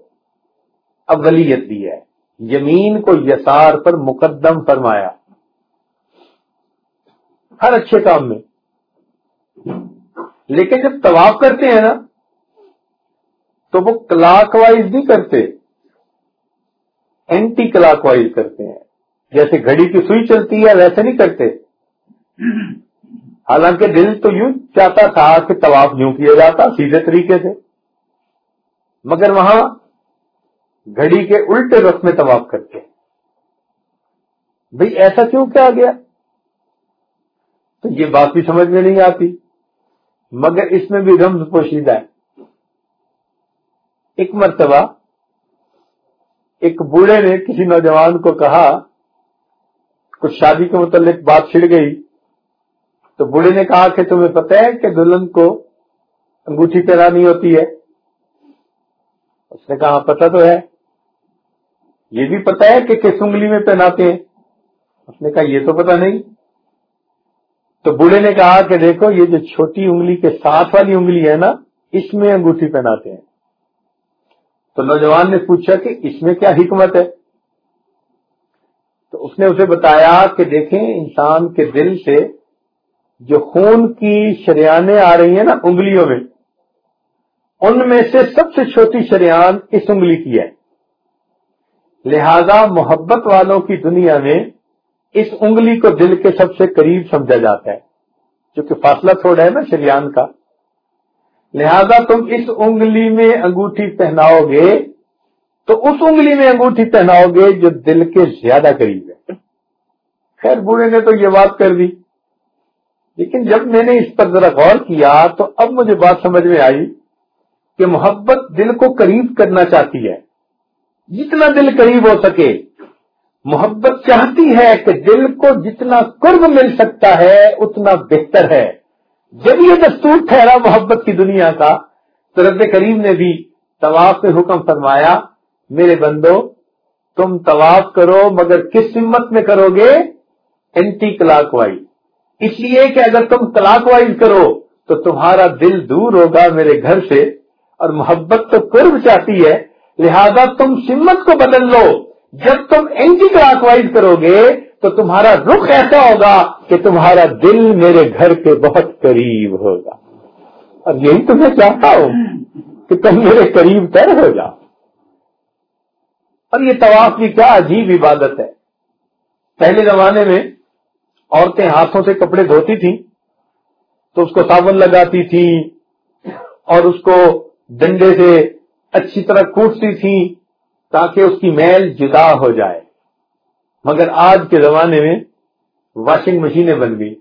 اولت دی ہے۔ یمین کو یسار پر مقدم فرمایا۔ ہر اچھے کام میں۔ لیکن جب طواف کرتے ہیں نا، تو وہ کلاک وائز نہیں کرتے اینٹی کلاک وائز کرتے ہیں۔ جیسے گھڑی کی سوئی چلتی ہے، ویسے نہیں کرتے۔ حالانکہ دل تو یوں چاہتا تھا کہ طواف یوں کیا جاتا، سیدھے طریقے سے۔ مگر وہاں گھڑی کے الٹے رخ میں طواف کرتے۔ بھئی ایسا کیوں کیا گیا؟ تو یہ بات بھی سمجھ میں نہیں آتی۔ مگر اس میں بھی رمز پوشیدہ ہے۔ ایک مرتبہ ایک بوڑھے نے کسی نوجوان کو کہا، کچھ شادی کے متعلق بات چھڑ گئی۔ تو بوڑھے نے کہا کہ تمہیں پتہ ہے کہ دلہن کو انگوٹھی پہنانی ہوتی ہے۔ اس نے کہا ہاں، پتہ تو ہے۔ یہ بھی پتہ ہے کہ کس انگلی میں پہناتے ہیں۔ اس نے کہا، یہ تو پتہ نہیں۔ تو بوڑھے نے کہا کہ دیکھو، یہ جو چھوٹی انگلی کے ساتھ والی انگلی ہے نا، اس میں انگوٹھی پہناتے ہیں۔ تو نوجوان نے پوچھا کہ اس میں کیا حکمت ہے؟ تو اس نے اسے بتایا کہ دیکھیں، انسان کے دل سے جو خون کی شریانیں آ رہی ہیں نا انگلیوں میں، ان میں سے سب سے چھوٹی شریان اس انگلی کی ہے۔ لہذا محبت والوں کی دنیا میں اس انگلی کو دل کے سب سے قریب سمجھا جاتا ہے کیونکہ فاصلہ تھوڑا ہے نا شریان کا۔ لہذا تم اس انگلی میں انگوٹھی پہناؤ گے، تو اس انگلی میں انگوٹھی پہناؤ گے جو دل کے زیادہ قریب ہے۔ خیر، بوڑھے نے تو یہ بات کر دی۔ لیکن جب میں نے اس پر ذرا غور کیا، تو اب مجھے بات سمجھ میں آئی کہ محبت دل کو قریب کرنا چاہتی ہے۔ جتنا دل قریب ہو سکے محبت چاہتی ہے کہ دل کو جتنا قرب مل سکتا ہے، اتنا بہتر ہے۔ جب یہ دستور ٹھہرا محبت کی دنیا کا، تو رب کریم نے بھی طواف میں حکم فرمایا، میرے بندو، تم طواف کرو مگر کس سمت میں کرو گے؟ اینٹی کلاک وائز اس لیے کہ اگر تم کلاک وائز کرو، تو تمہارا دل دور ہوگا میرے گھر سے، اور محبت تو قرب چاہتی ہے، لہذا تم سمت کو بدل لو۔ جب تم اینٹی جی کلاک وائز کرو گے تو تمہارا رخ ایسا ہوگا کہ تمہارا دل میرے گھر کے بہت قریب ہوگا۔ اور یہی تو میں چاہتا ہوں کہ تم میرے قریب تر ہو جاؤ۔ اور یہ طواف کی کیا عجیب عبادت ہے۔ پہلے زمانے میں عورتیں ہاتھوں سے کپڑے دھوتی تھیں، تو اس کو صابن لگاتی تھی اور اس کو ڈنڈے سے اچھی طرح کوٹتی تھی تاکہ اس کی میل جدا ہو جائے۔ مگر آج کے زمانے میں واشنگ مشینیں بن گئی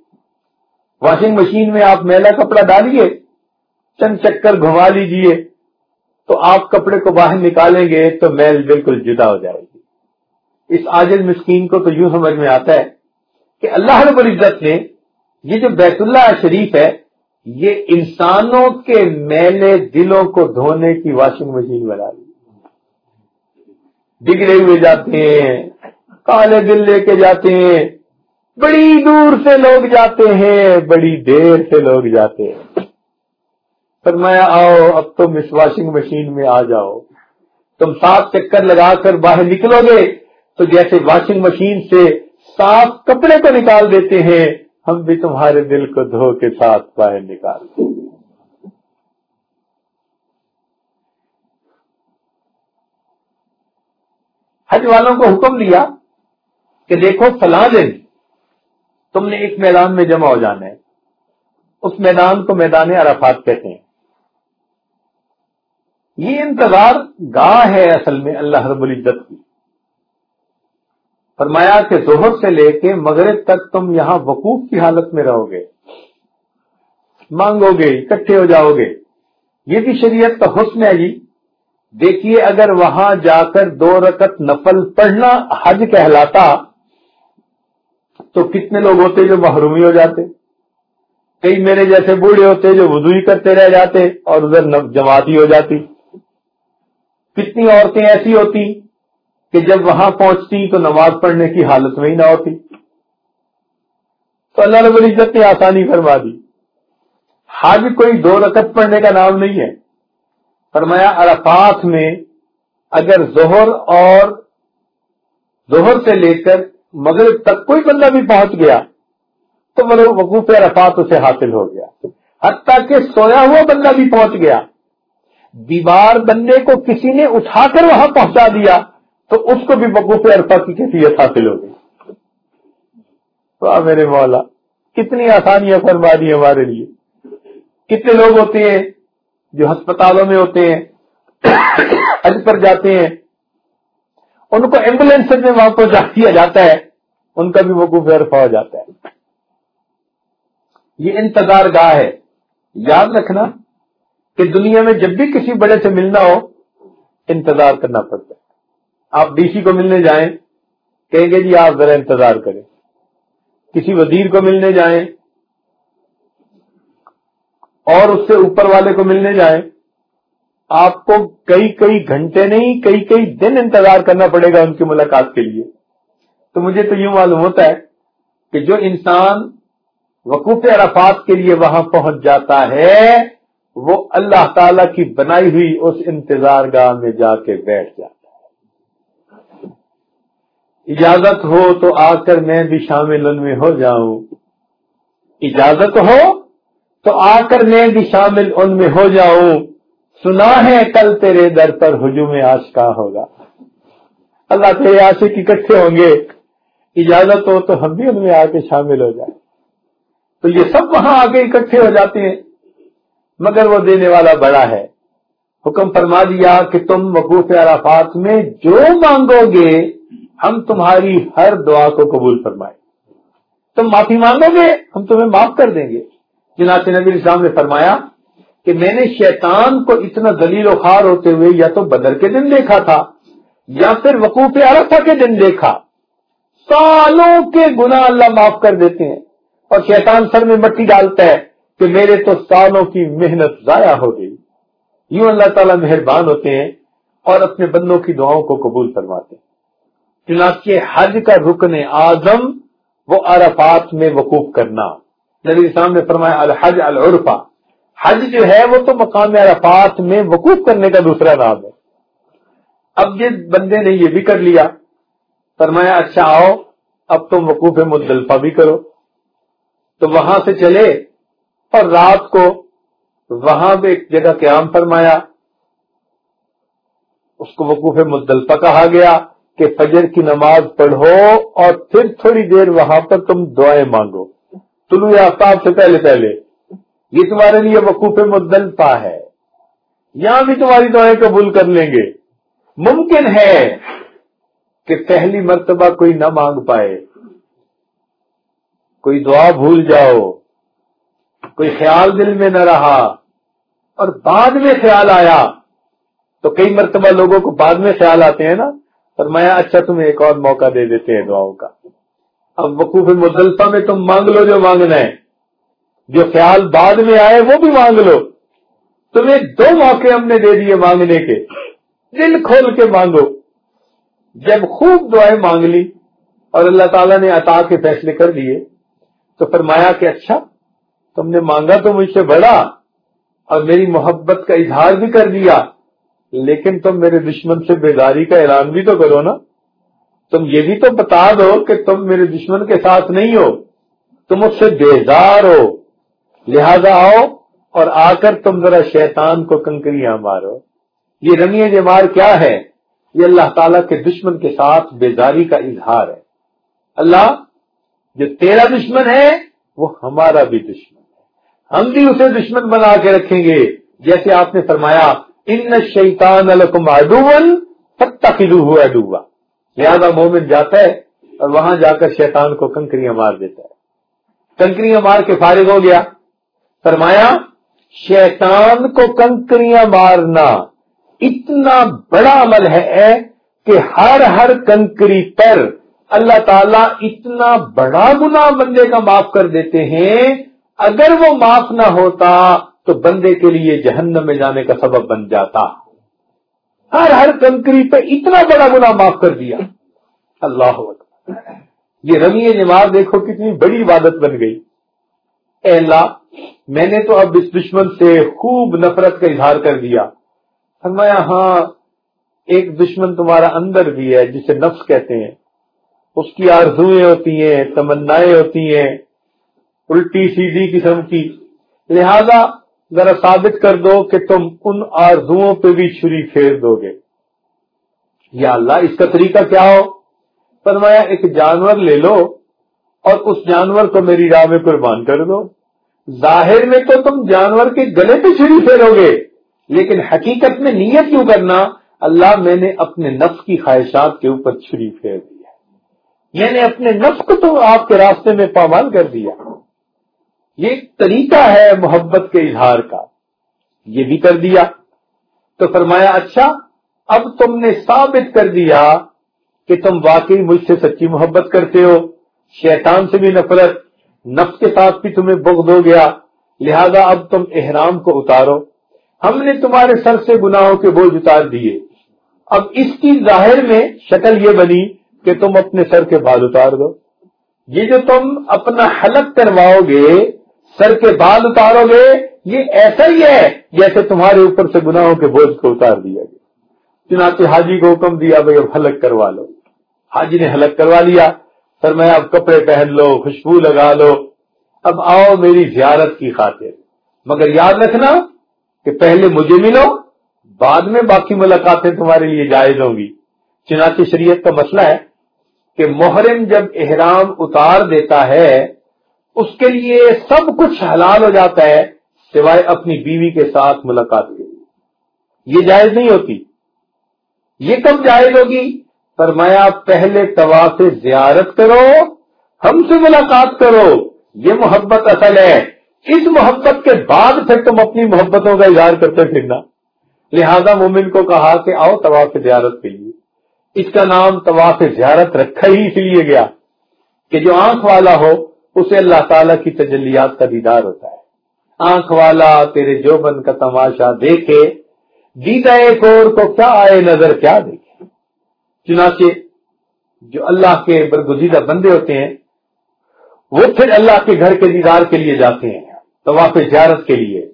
واشنگ مشین میں آپ میلا کپڑا ڈالیے، چند چکر گھما لیجیے، تو آپ کپڑے کو باہر نکالیں گے تو میل بالکل جدا ہو جائے گی۔ اس آجل مسکین کو تو یوں سمجھ میں آتا ہے کہ اللہ رب العزت نے یہ جو بیت اللہ شریف ہے، یہ انسانوں کے میلے دلوں کو دھونے کی واشنگ مشین بنا دی۔ بگڑے ہوئے جاتے ہیں، کالے دل لے کے جاتے ہیں۔ بڑی دور سے لوگ جاتے ہیں، بڑی دیر سے لوگ جاتے ہیں۔ فرمایا، آؤ، اب تم اس واشنگ مشین میں آ جاؤ۔ تم سات چکر لگا کر باہر نکلو گے۔ تو جیسے واشنگ مشین سے صاف کپڑے کو نکال دیتے ہیں، ہم بھی تمہارے دل کو دھو کے ساتھ باہر نکال دیں۔ حج والوں کو حکم دیا کہ دیکھو فلاں دن تم نے ایک میدان میں جمع ہو جانا ہے۔ اس میدان کو میدان عرفات کہتے ہیں۔ یہ انتظار گاہ ہے اصل میں اللہ رب العزت کی۔ فرمایا کہ ظہر سے لے کے مغرب تک تم یہاں وقوف کی حالت میں رہو گے۔ مانگو گے، اکٹھے ہو جاؤ گے۔ یہ بھی شریعت کا حسن ہے جی۔ دیکھیے اگر وہاں جا کر دو رکت نفل پڑھنا حج کہلاتا، تو کتنے لوگ ہوتے جو محرومی ہو جاتے؟ کئی میرے جیسے بوڑھے ہوتے جو وضو ہی کرتے رہ جاتے اور ادھر جماعتی ہو جاتی۔ کتنی عورتیں ایسی ہوتی کہ جب وہاں پہنچتی تو نماز پڑھنے کی حالت میں ہی نہ ہوتی۔ تو اللہ رب العزت نے آسانی فرما دی۔ حج کوئی دو رکت پڑھنے کا نام نہیں ہے۔ فرمایا، عرفات میں اگر زہر اور زہر سے لے کر مغرب تک کوئی بندہ بھی پہنچ گیا، تو وقوف عرفات اسے حاصل ہو گیا۔ حتیٰ کہ سویا ہوا بندہ بھی پہنچ گیا۔ دیوار بندے کو کسی نے اٹھا کر وہاں پہنچا دیا، تو اس کو بھی وقوف عرفہ کی کیفیت حاصل ہو گئی۔ واہ میرے مولا، کتنی آسانیاں فرما دی ہمارے لیے۔ کتنے لوگ ہوتے ہیں جو ہسپتالوں میں ہوتے ہیں، حج پر جاتے ہیں، ان کو ایمبولینس میں وہاں پہنچا دیا جاتا ہے، ان کا بھی وقوف عرفہ ہو جاتا ہے۔ یہ انتظار گاہ ہے۔ یاد رکھنا کہ دنیا میں جب بھی کسی بڑے سے ملنا ہو، انتظار کرنا پڑتا ہے۔ آپ ڈی سی کو ملنے جائیں، کہیں گے جی آپ ذرا انتظار کریں۔ کسی وزیر کو ملنے جائیں اور اس سے اوپر والے کو ملنے جائیں، آپ کو کئی کئی گھنٹے نہیں، کئی کئی دن انتظار کرنا پڑے گا ان کی ملاقات کے لیے۔ تو مجھے تو یوں معلوم ہوتا ہے کہ جو انسان وقوف عرفات کے لیے وہاں پہنچ جاتا ہے، وہ اللہ تعالی کی بنائی ہوئی اس انتظار گاہ میں جا کے بیٹھ جاتا ہے۔ اجازت ہو تو آ کر میں بھی شامل ان میں ہو جاؤں۔ اجازت ہو تو آ کر میں بھی شامل ان میں ہو جاؤں سنا ہے کل تیرے در پر ہجوم آشکا ہوگا۔ اللہ تیرے عاشق اکٹھے ہوں گے۔ اجازت ہو تو ہم بھی ان میں آ کے شامل ہو جائیں۔ تو یہ سب وہاں آگے اکٹھے ہو جاتے ہیں۔ مگر وہ دینے والا بڑا ہے۔ حکم فرما دیا کہ تم وقوف عرفات میں جو مانگو گے، ہم تمہاری ہر دعا کو قبول فرمائیں۔ تم معافی مانگو گے، ہم تمہیں معاف کر دیں گے۔ جناب نبی اسلام نے فرمایا کہ میں نے شیطان کو اتنا دلیل و خار ہوتے ہوئے یا تو بدر کے دن دیکھا تھا یا پھر وقوف عرفہ کے دن دیکھا۔ سالوں کے گناہ اللہ معاف کر دیتے ہیں اور شیطان سر میں مٹی ڈالتا ہے کہ میرے تو سالوں کی محنت ضائع ہو گئی۔ یوں اللہ تعالیٰ مہربان ہوتے ہیں اور اپنے بندوں کی دعاؤں کو قبول کرواتے ہیں۔ چنانچہ حج کا رکن اعظم وہ عرفات میں وقوف کرنا۔ نبی اسلام نے فرمایا، الحج العرفہ۔ حج جو ہے وہ تو مقام عرفات میں وقوف کرنے کا دوسرا نام ہے۔ اب جس بندے نے یہ بھی کر لیا۔ فرمایا اچھا آؤ، اب تم وقوف مدلفہ بھی کرو۔ تو وہاں سے چلے اور رات کو وہاں پہ ایک جگہ قیام فرمایا۔ اس کو وقوف مدلفہ کہا گیا کہ فجر کی نماز پڑھو اور پھر تھوڑی دیر وہاں پر تم دعائیں مانگو۔ طلوع آفتاب سے پہلے پہلے۔ یہ تمہارے لیے وقوف مدلفہ ہے۔ یہاں بھی تمہاری دعائیں قبول کر لیں گے۔ ممکن ہے کہ پہلی مرتبہ کوئی نہ مانگ پائے۔ کوئی دعا بھول جاؤ۔ کوئی خیال دل میں نہ رہا۔ اور بعد میں خیال آیا۔ تو کئی مرتبہ لوگوں کو بعد میں خیال آتے ہیں نا۔ فرمایا اچھا تمہیں ایک اور موقع دے دیتے ہیں دعاؤں کا۔ اب وقوف مدلفہ میں تم مانگ لو جو مانگنا ہے۔ جو خیال بعد میں آئے وہ بھی مانگ لو۔ تمہیں دو موقع ہم نے دے دیے مانگنے کے۔ دل کھول کے مانگو۔ جب خوب دعائیں مانگ لی اور اللہ تعالیٰ نے عطا کے فیصلے کر دیے، تو فرمایا کہ اچھا تم نے مانگا تو مجھ سے بڑا اور میری محبت کا اظہار بھی کر دیا، لیکن تم میرے دشمن سے بیداری کا اعلان بھی تو کرو نا۔ تم یہ بھی تو بتا دو کہ تم میرے دشمن کے ساتھ نہیں ہو، تم اس سے بیزار ہو۔ لہذا آؤ اور آ کر تم ذرا شیطان کو کنکریاں مارو۔ یہ رمی جمار کیا ہے؟ یہ اللہ تعالیٰ کے دشمن کے ساتھ بیداری کا اظہار ہے۔ اللہ، جو تیرا دشمن ہے، وہ ہمارا بھی دشمن ہے۔ ہم بھی اسے دشمن بنا کے رکھیں گے۔ جیسے آپ نے فرمایا، ان شیطان الکم ادون ہوا لہذا مومن جاتا ہے اور وہاں جا کر شیطان کو کنکریاں مار دیتا ہے۔ کنکریاں مار کے فارغ ہو گیا۔ فرمایا، شیطان کو کنکریاں مارنا اتنا بڑا عمل ہے کہ ہر ہر کنکری پر اللہ تعالیٰ اتنا بڑا گنا بندے کا معاف کر دیتے ہیں۔ اگر وہ معاف نہ ہوتا تو بندے کے لیے جہنم میں جانے کا سبب بن جاتا۔ ہر ہر کنکری پہ اتنا بڑا گنا معاف کر دیا۔ اللہ یہ رمی نماز دیکھو کتنی بڑی عبادت بن گئی۔ اے اللہ، میں نے تو اب اس دشمن سے خوب نفرت کا اظہار کر دیا۔ فرمایا ہاں ایک دشمن تمہارا اندر بھی ہے، جسے نفس کہتے ہیں۔ اس کی آرزویں ہوتی ہیں، تمنائیں ہوتی ہیں، الٹی سیدھی قسم کی۔ لہذا ذرا ثابت کر دو کہ تم ان آرزوؤں پہ بھی چھری پھیر دو گے۔ یا اللہ، اس کا طریقہ کیا ہو؟ فرمایا، ایک جانور لے لو اور اس جانور کو میری راہ میں قربان کر دو۔ ظاہر میں تو تم جانور کے گلے پہ چھری پھیرو گے، لیکن حقیقت میں نیت کیوں کرنا؟ اللہ، میں نے اپنے نفس کی خواہشات کے اوپر چھری پھیر دیا میں نے اپنے نفس کو تو آپ کے راستے میں پامال کر دیا۔ یہ ایک طریقہ ہے محبت کے اظہار کا۔ یہ بھی کر دیا۔ تو فرمایا اچھا اب تم نے ثابت کر دیا کہ تم واقعی مجھ سے سچی محبت کرتے ہو۔ شیطان سے بھی نفرت، نفس کے ساتھ بھی تمہیں بغض ہو گیا۔ لہذا اب تم احرام کو اتارو۔ ہم نے تمہارے سر سے گناہوں کے بوجھ اتار دیے۔ اب اس کی ظاہر میں شکل یہ بنی کہ تم اپنے سر کے بال اتار دو۔ یہ جو تم اپنا حلق کرواؤ گے سر کے بال اتارو گے، یہ ایسا ہی ہے جیسے تمہارے اوپر سے گناہوں کے بوجھ کو اتار دیا گیا۔ چنانچہ حاجی کو حکم دیا، بھائی اب حلق کروا لو۔ حاجی نے حلق کروا لیا۔ سر میں اب کپڑے پہن لو، خوشبو لگا لو۔ اب آؤ میری زیارت کی خاطر۔ مگر یاد رکھنا کہ پہلے مجھے ملو، بعد میں باقی ملاقاتیں تمہارے لیے جائز ہوں گی۔ چنانچہ شریعت کا مسئلہ ہے کہ محرم جب احرام اتار دیتا ہے اس کے لیے سب کچھ حلال ہو جاتا ہے سوائے اپنی بیوی کے ساتھ ملاقات کے یہ جائز نہیں ہوتی۔ یہ کب جائز ہوگی؟ فرمایا، پہلے طواف زیارت کرو، ہم سے ملاقات کرو۔ یہ محبت اصل ہے۔ اس محبت کے بعد پھر تم اپنی محبتوں کا اظہار کرتے پھرنا۔ لہذا مومن کو کہا کہ آؤ طواف زیارت کے لیے۔ اس کا نام طواف زیارت رکھا ہی اس لیے گیا کہ جو آنکھ والا ہو اسے اللہ تعالی کی تجلیات کا دیدار ہوتا ہے۔ آنکھ والا تیرے جو بن کا تماشا دیکھے دیتا ایک اور کو کیا آئے نظر، کیا دیکھے؟ چنانچہ جو اللہ کے برگزیدہ بندے ہوتے ہیں، وہ پھر اللہ کے گھر کے دیدار کے لیے جاتے ہیں، طواف زیارت کے لیے۔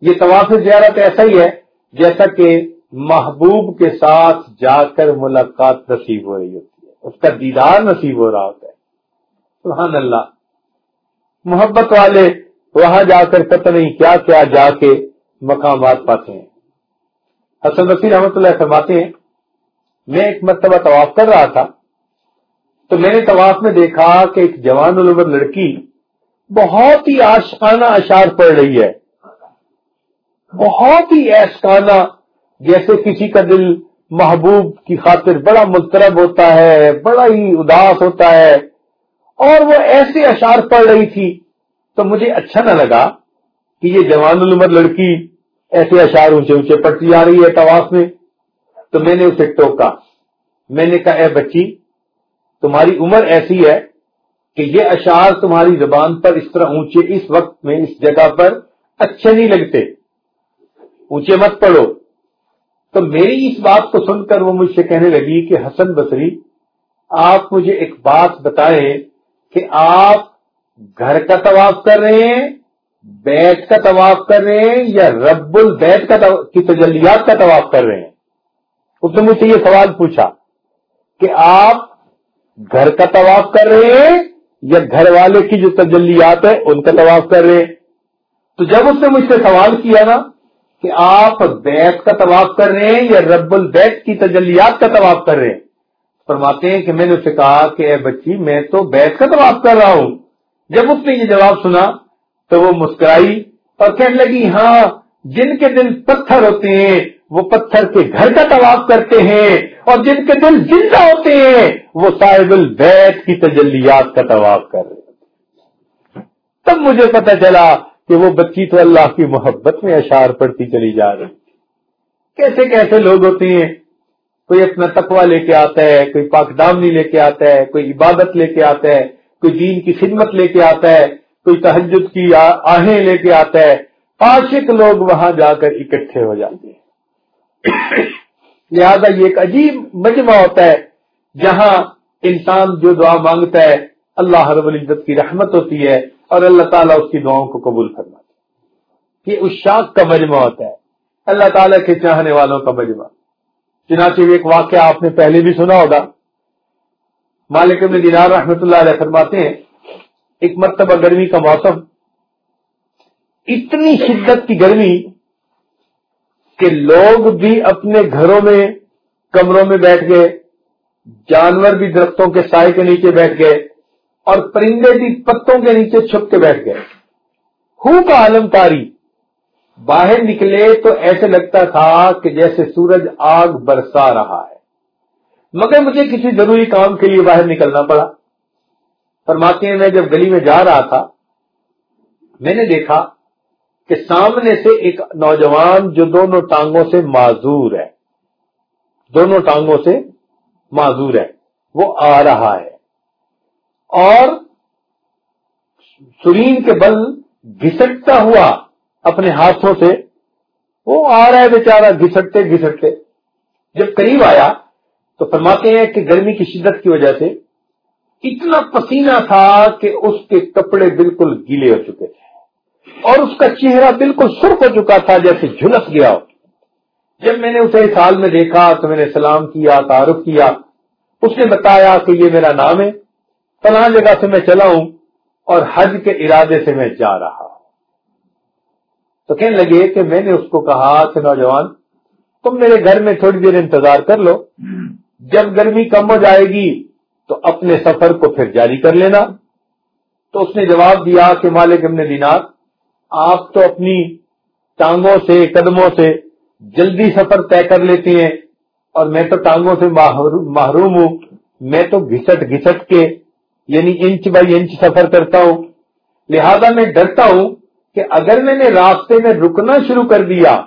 یہ طواف زیارت ایسا ہی ہے جیسا کہ محبوب کے ساتھ جا کر ملاقات نصیب ہو رہی ہوتی ہے۔ اس کا دیدار نصیب ہو رہا ہوتا ہے۔ سبحان اللہ۔ محبت والے وہاں جا کر پتہ نہیں کیا کیا جا کے مقامات پاتے ہیں۔ حسن نصیر رحمۃ اللہ فرماتے ہیں، میں ایک مرتبہ طواف کر رہا تھا، تو میں نے طواف میں دیکھا کہ ایک جوان العمر لڑکی بہت ہی آشقانہ اشار پڑ رہی ہے۔ بہت ہی ایشقانہ جیسے کسی کا دل محبوب کی خاطر بڑا ملترب ہوتا ہے، بڑا ہی اداس ہوتا ہے۔ اور وہ ایسے اشار پڑھ رہی تھی تو مجھے اچھا نہ لگا کہ یہ جوان العمر لڑکی ایسے اشار اونچے اونچے پڑتی جا رہی ہے طواف میں۔ تو میں نے اسے ٹوکا۔ میں نے کہا، اے بچی، تمہاری عمر ایسی ہے کہ یہ اشعار تمہاری زبان پر اس طرح اونچے اس وقت میں اس جگہ پر اچھے نہیں لگتے۔ اونچے مت پڑھو۔ تو میری اس بات کو سن کر وہ مجھ سے کہنے لگی کہ حسن بصری، آپ مجھے ایک بات بتائیں۔ کہ آپ گھر کا طواف کر رہے ہیں، بیت کا طواف کر رہے ہیں، یا رب البیت کا کی تجلیات کا طواف کر رہے ہیں؟ اس نے مجھ سے یہ سوال پوچھا کہ آپ گھر کا طواف کر رہے ہیں یا گھر والے کی جو تجلیات ہے ان کا طواف کر رہے ہیں؟ تو جب اس نے مجھ سے سوال کیا نا کہ آپ بیت کا طواف کر رہے ہیں یا رب البیت کی تجلیات کا طواف کر رہے ہیں فرماتے ہیں کہ میں نے اسے کہا کہ اے بچی، میں تو بیت کا طواف کر رہا ہوں۔ جب اس نے یہ جواب سنا تو وہ مسکرائی اور کہنے لگی ہاں جن کے دل پتھر ہوتے ہیں، وہ پتھر کے گھر کا طواف کرتے ہیں اور جن کے دل زندہ ہوتے ہیں، وہ صاحب البیت کی تجلیات کا طواف کر رہے تب مجھے پتہ چلا کہ وہ بچی تو اللہ کی محبت میں اشار پڑتی چلی جا رہی کیسے کیسے لوگ ہوتے ہیں کوئی اپنا تقوی لے کے آتا ہے، کوئی پاک دامنی لے کے آتا ہے، کوئی عبادت لے کے آتا ہے، کوئی دین کی خدمت لے کے آتا ہے، کوئی تحجد کی آہیں لے کے آتا ہے۔ عاشق لوگ وہاں جا کر اکٹھے ہو جاتے ہیں۔ لہذا یہ ایک عجیب مجمع ہوتا ہے جہاں انسان جو دعا مانگتا ہے، اللہ رب العزت کی رحمت ہوتی ہے اور اللہ تعالیٰ اس کی دعاؤں کو قبول فرماتا ہے۔ یہ اس شاخ کا مجمع ہوتا ہے۔ اللہ تعالیٰ کے چاہنے والوں کا مجمع۔ چنانچہ ایک واقعہ آپ نے پہلے بھی سنا ہوگا۔ مالک ابن دینار رحمت اللہ علیہ فرماتے ہیں، ایک مرتبہ گرمی کا موسم، اتنی شدت کی گرمی کہ لوگ بھی اپنے گھروں میں، کمروں میں بیٹھ گئے، جانور بھی درختوں کے سائے کے نیچے بیٹھ گئے، اور پرندے بھی پتوں کے نیچے چھپ کے بیٹھ گئے۔ خوب عالم کاری باہر نکلے تو ایسے لگتا تھا کہ جیسے سورج آگ برسا رہا ہے۔ مگر مجھے کسی ضروری کام کے لیے باہر نکلنا پڑا۔ فرماتے ہیں، میں جب گلی میں جا رہا تھا، میں نے دیکھا کہ سامنے سے ایک نوجوان جو دونوں ٹانگوں سے معذور ہے۔ دونوں ٹانگوں سے معذور ہے۔ وہ آ رہا ہے۔ اور سرین کے بل گھسٹتا ہوا اپنے ہاتھوں سے وہ آ رہا ہے بیچارہ گھسٹتے گھسٹتے جب قریب آیا تو فرماتے ہیں کہ گرمی کی شدت کی وجہ سے اتنا پسینہ تھا کہ اس کے کپڑے بالکل گیلے ہو چکے تھے۔ اور اس کا چہرہ بالکل سرخ ہو چکا تھا، جیسے جھلس گیا ہو۔ جب میں نے اسے سال میں دیکھا تو میں نے سلام کیا، تعارف کیا۔ اس نے بتایا کہ یہ میرا نام ہے، فلاں جگہ سے میں چلا ہوں اور حج کے ارادے سے میں جا رہا ہوں۔ تو کہنے لگے کہ میں نے اس کو کہا کہ نوجوان، تم میرے گھر میں تھوڑی دیر انتظار کر لو۔ جب گرمی کم ہو جائے گی تو اپنے سفر کو پھر جاری کر لینا۔ تو اس نے جواب دیا کہ مالک ابن دینار، آپ تو اپنی ٹانگوں سے، قدموں سے جلدی سفر طے کر لیتی ہیں۔ اور میں تو ٹانگوں سے محروم ہوں۔ میں تو گھسٹ گھسٹ کے یعنی انچ بائی انچ سفر کرتا ہوں۔ لہذا میں ڈرتا ہوں کہ اگر میں نے راستے میں رکنا شروع کر دیا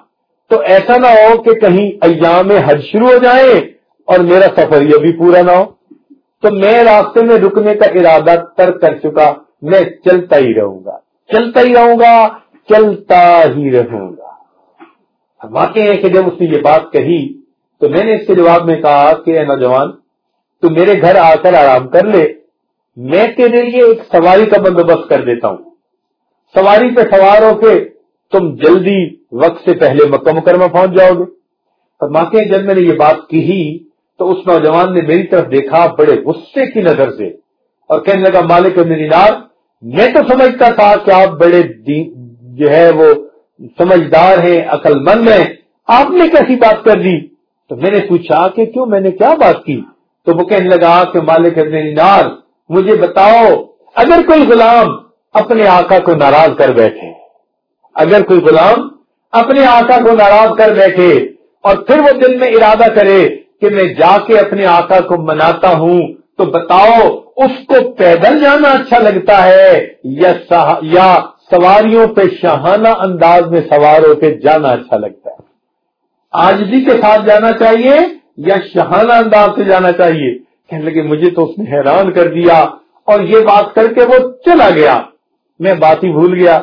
تو ایسا نہ ہو کہ کہیں ایام حج شروع ہو جائے اور میرا سفر یہ بھی پورا نہ ہو۔ تو میں راستے میں رکنے کا ارادہ ترک کر چکا، میں چلتا ہی رہوں گا۔ چلتا ہی رہوں گا، چلتا ہی رہوں گا۔ واقع ہے کہ جب اس نے یہ بات کہی تو میں نے اس کے جواب میں کہا کہ اے نوجوان، تو میرے گھر آ کر آرام کر لے۔ میں تیرے لیے ایک سواری کا بندوبست کر دیتا ہوں۔ سواری پہ سوار ہو کے تم جلدی وقت سے پہلے مکہ مکرمہ پہنچ جاؤ گے۔ فرماتے جب میں نے یہ بات کی تو اس نوجوان نے میری طرف دیکھا بڑے غصے کی نظر سے اور کہنے لگا، مالک دینار، میں تو سمجھتا تھا کہ آپ بڑے جو ہے وہ سمجھدار ہیں عقل مند ہیں۔ آپ نے کیسی بات کر دی؟ تو میں نے پوچھا کہ کیوں میں نے کیا بات کی؟ تو وہ کہنے لگا کہ مالک دینار، مجھے بتاؤ، اگر کوئی غلام اپنے آقا کو ناراض کر بیٹھے۔ اگر کوئی غلام اپنے آقا کو ناراض کر بیٹھے اور پھر وہ دل میں ارادہ کرے کہ میں جا کے اپنے آقا کو مناتا ہوں، تو بتاؤ، اس کو پیدل جانا اچھا لگتا ہے یا یا سواریوں پہ شاہانہ انداز میں سوار ہو کے جانا اچھا لگتا ہے؟ آجزی کے ساتھ جانا چاہیے یا شاہانہ انداز سے جانا چاہیے؟ کہنے لگے، مجھے تو اس نے حیران کر دیا اور یہ بات کر کے وہ چلا گیا۔ میں بات ہی بھول گیا۔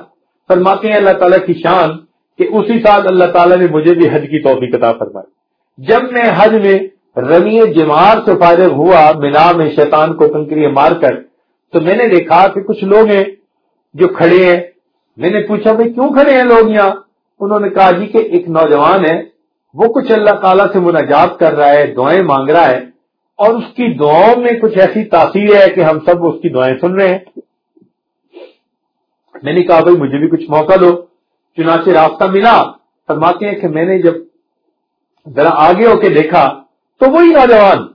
فرماتے ہیں اللہ تعالیٰ کی شان کہ اسی سال اللہ تعالیٰ نے مجھے بھی حج کی توفیق عطا فرمائی۔ جب میں حج میں رمی جمار سے فارغ ہوا، مینا میں شیطان کو کنکری مار کر، تو میں نے دیکھا کہ کچھ لوگ ہیں جو کھڑے ہیں۔ میں نے پوچھا، بھائی کیوں کھڑے ہیں لوگ یہاں؟ انہوں نے کہا جی کہ ایک نوجوان ہے، وہ کچھ اللہ تعالیٰ سے مناجات کر رہا ہے، دعائیں مانگ رہا ہے اور اس کی دعاؤں میں کچھ ایسی تاثیر ہے کہ ہم سب اس کی دعائیں سن رہے ہیں۔ میں نے کہا، بھائی مجھے بھی کچھ موقع دو. چنانچہ راستہ ملا، فرماتے ہیں کہ میں نے جب ذرا آگے ہو کے دیکھا تو وہی نوجوان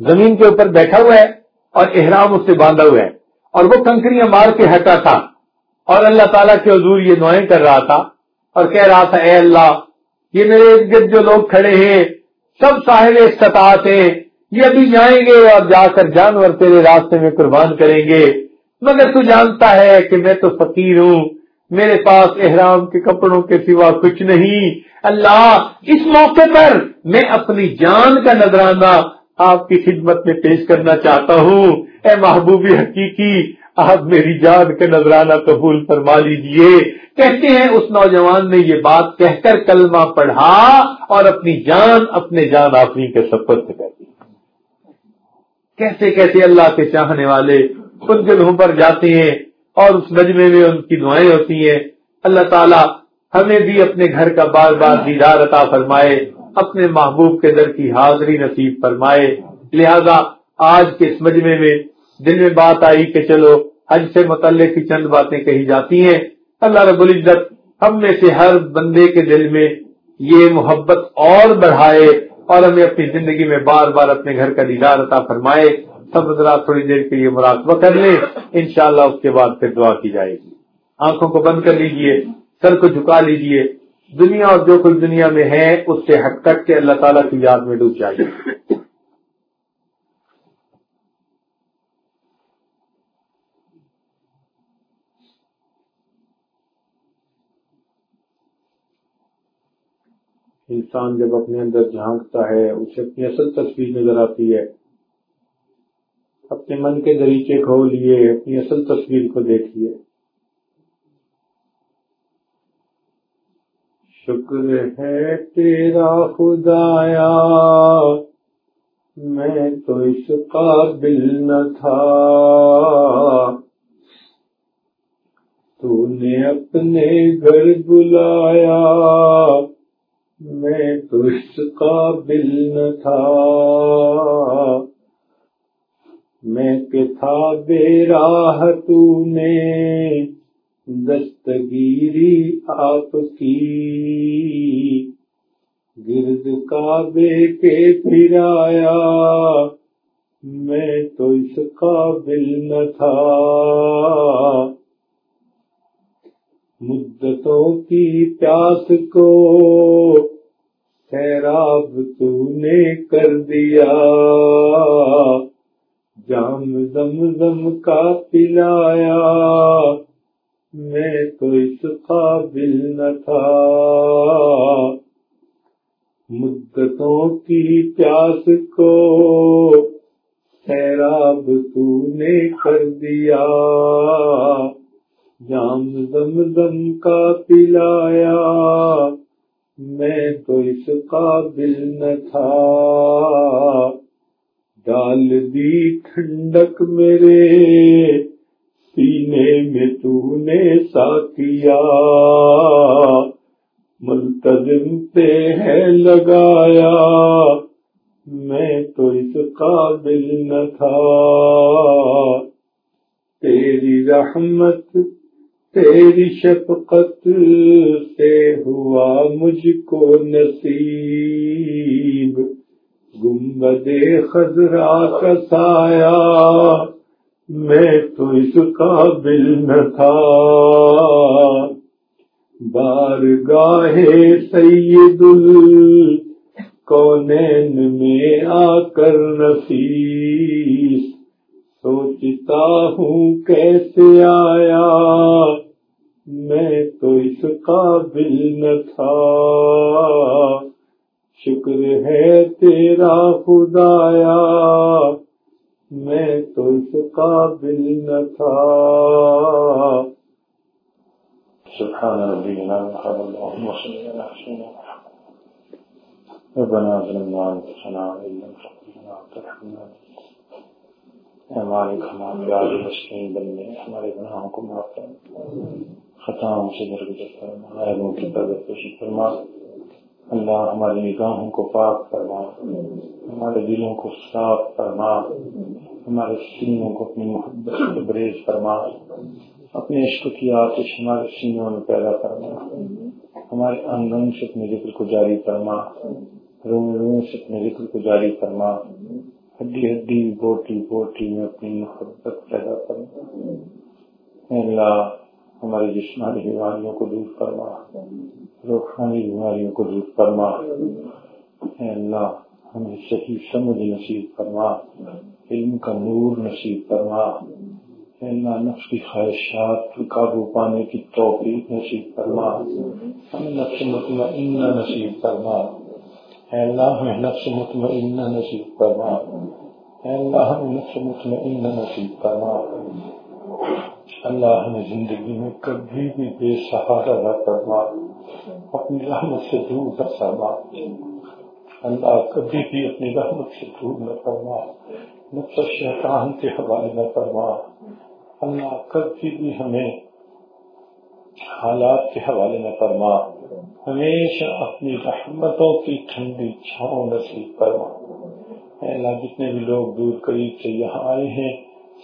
زمین کے اوپر بیٹھا ہوا ہے اور احرام اس سے باندھا ہوا ہے اور وہ کنکریاں مار کے ہٹا تھا اور اللہ تعالیٰ کے حضور یہ دعائیں کر رہا تھا اور کہہ رہا تھا، اے اللہ، یہ میرے ارد گرد جو لوگ کھڑے ہیں، سب ساحل استطاعت ہیں، یہ ابھی جائیں گے اور جا کر جانور تیرے راستے میں قربان کریں گے۔ مگر تو جانتا ہے کہ میں تو فقیر ہوں۔ میرے پاس احرام کے کپڑوں کے سوا کچھ نہیں۔ اللہ، اس موقع پر میں اپنی جان کا نظرانہ آپ کی خدمت میں پیش کرنا چاہتا ہوں۔ اے محبوبی حقیقی، آپ میری جان کا نظرانہ قبول فرما لیجیے۔ کہتے ہیں، اس نوجوان نے یہ بات کہہ کر کلمہ پڑھا اور اپنی جان اپنے جان آفری کے سفر سے کر دی۔ کیسے کیسے اللہ کے چاہنے والے ان جگہوں پر جاتے ہیں اور اس مجمے میں ان کی دعائیں ہوتی ہیں۔ اللہ تعالیٰ ہمیں بھی اپنے گھر کا بار بار دیدار عطا فرمائے، اپنے محبوب کے در کی حاضری نصیب فرمائے۔ لہذا آج کے اس مجمے میں دل میں بات آئی کہ چلو، حج سے متعلق کی چند باتیں کہی جاتی ہیں۔ اللہ رب العزت ہم میں سے ہر بندے کے دل میں یہ محبت اور بڑھائے اور ہمیں اپنی زندگی میں بار بار اپنے گھر کا دیدار عطا فرمائے۔ سب حضرات تھوڑی دیر کے لیے مراقبہ کر لیں۔ انشاءاللہ اس کے بعد پھر دعا کی جائے گی۔ آنکھوں کو بند کر لیجیے، سر کو جھکا لیجیے۔ دنیا اور جو کچھ دنیا میں ہے، اس سے ہٹ کٹ کے اللہ تعالیٰ کی یاد میں ڈوب جائیے انسان جب اپنے اندر جھانکتا ہے، اسے اپنی اصل تصویر نظر آتی ہے۔ اپنے من کے دریچے کھولیے اپنی اصل تصویر کو دیکھیے۔ شکر ہے تیرا خدایا، میں تو اس قابل نہ تھا۔ تو نے اپنے گھر بلایا، میں تو اس قابل نہ تھا۔ میں کہ تھا بے راہ تو نے دستگیری آپ کی۔ گرد کعبے کے پھر آیا میں تو اس قابل نہ تھا۔ مدتوں کی پیاس کو سیراب تو نے کر دیا۔ جام دم دم کا پلایا، میں تو اس قابل نہ تھا۔ مدتوں کی پیاس کو سیراب تو نے کر دیا۔ جام دم دم کا پلایا، میں تو اس قابل نہ تھا۔ ڈال دی ٹھنڈک میرے سینے میں تو نے ساتھیا۔ ملتظم پہ ہے لگایا، میں تو اس قابل نہ تھا۔ تیری رحمت، تیری شفقت سے ہوا مجھ کو نصیب۔ گنبد خزرا کا سایا میں تو اس قابل نہ تھا۔ بار گاہے سید کونین میں آ کر نفیس، سوچتا ہوں کیسے آیا۔ میں تو اس قابل نہ تھا۔ شکر ہے تیرا خدایا، میں تو اس قابل نہ تھا۔ سبحان ربنا اللهم صل على سيدنا ربنا ظلمنا انفسنا وان لم تغفر لنا وترحمنا۔ اے مالک ہمارے پیارے مسکین بندے ہمارے گناہوں کو معاف کر خطاؤں سے درگزر فرما غیروں کی قدر پوشی فرما۔ اللہ ہماری نگاہوں کو پاک فرما، ہمارے دلوں کو صاف فرما، ہمارے سینوں کو اپنی محبت سے بریز فرما، اپنے عشق کی آتش ہمارے سینوں میں پیدا کرنا ہمارے آنگن سے اپنے ذکر کو جاری کرنا روم روم سے اپنے ذکر کو جاری کرنا ہڈی ہڈی، بوٹی بوٹی میں اپنی محبت پیدا کرنا اللہ ہماری جسمانی بیماریوں کو دور کرنا روحانی بیماریوں کو دور کرنا اللہ، ہمیں صحیح سمجھ نصیب کرنا علم کا نور نصیب کرنا اللہ، نفس کی خواہشات کی قابو پانے کی توفیق نصیب کرنا ہمیں نفس مطمئنہ نصیب کرنا اللہ، ہمیں نفس مطمئنہ نصیب کرنا اللہ، ہمیں نفس مطمئنہ نصیب کرنا اللہ ہمیں زندگی میں کبھی بھی بے سہارا نہ کرنا اپنی رحمت سے دور نہ کرنا اللہ کبھی بھی اپنی رحمت سے دور نہ کرنا نفس شیطان کے حوالے نہ کرنا اللہ کبھی بھی ہمیں حالات کے حوالے میں فرما۔ ہمیشہ اپنی رحمتوں کی ٹھنڈی چھاؤں نصیب کروا اللہ، جتنے بھی لوگ دور قریب سے یہاں آئے ہیں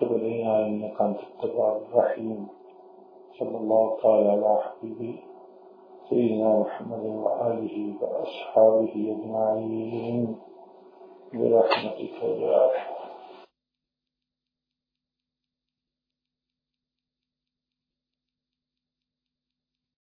تب علينا انك انت التواب الرحيم صلى الله تعالى على حبيبي سيدنا محمد وآله وأصحابه أجمعين برحمتك يا أرحم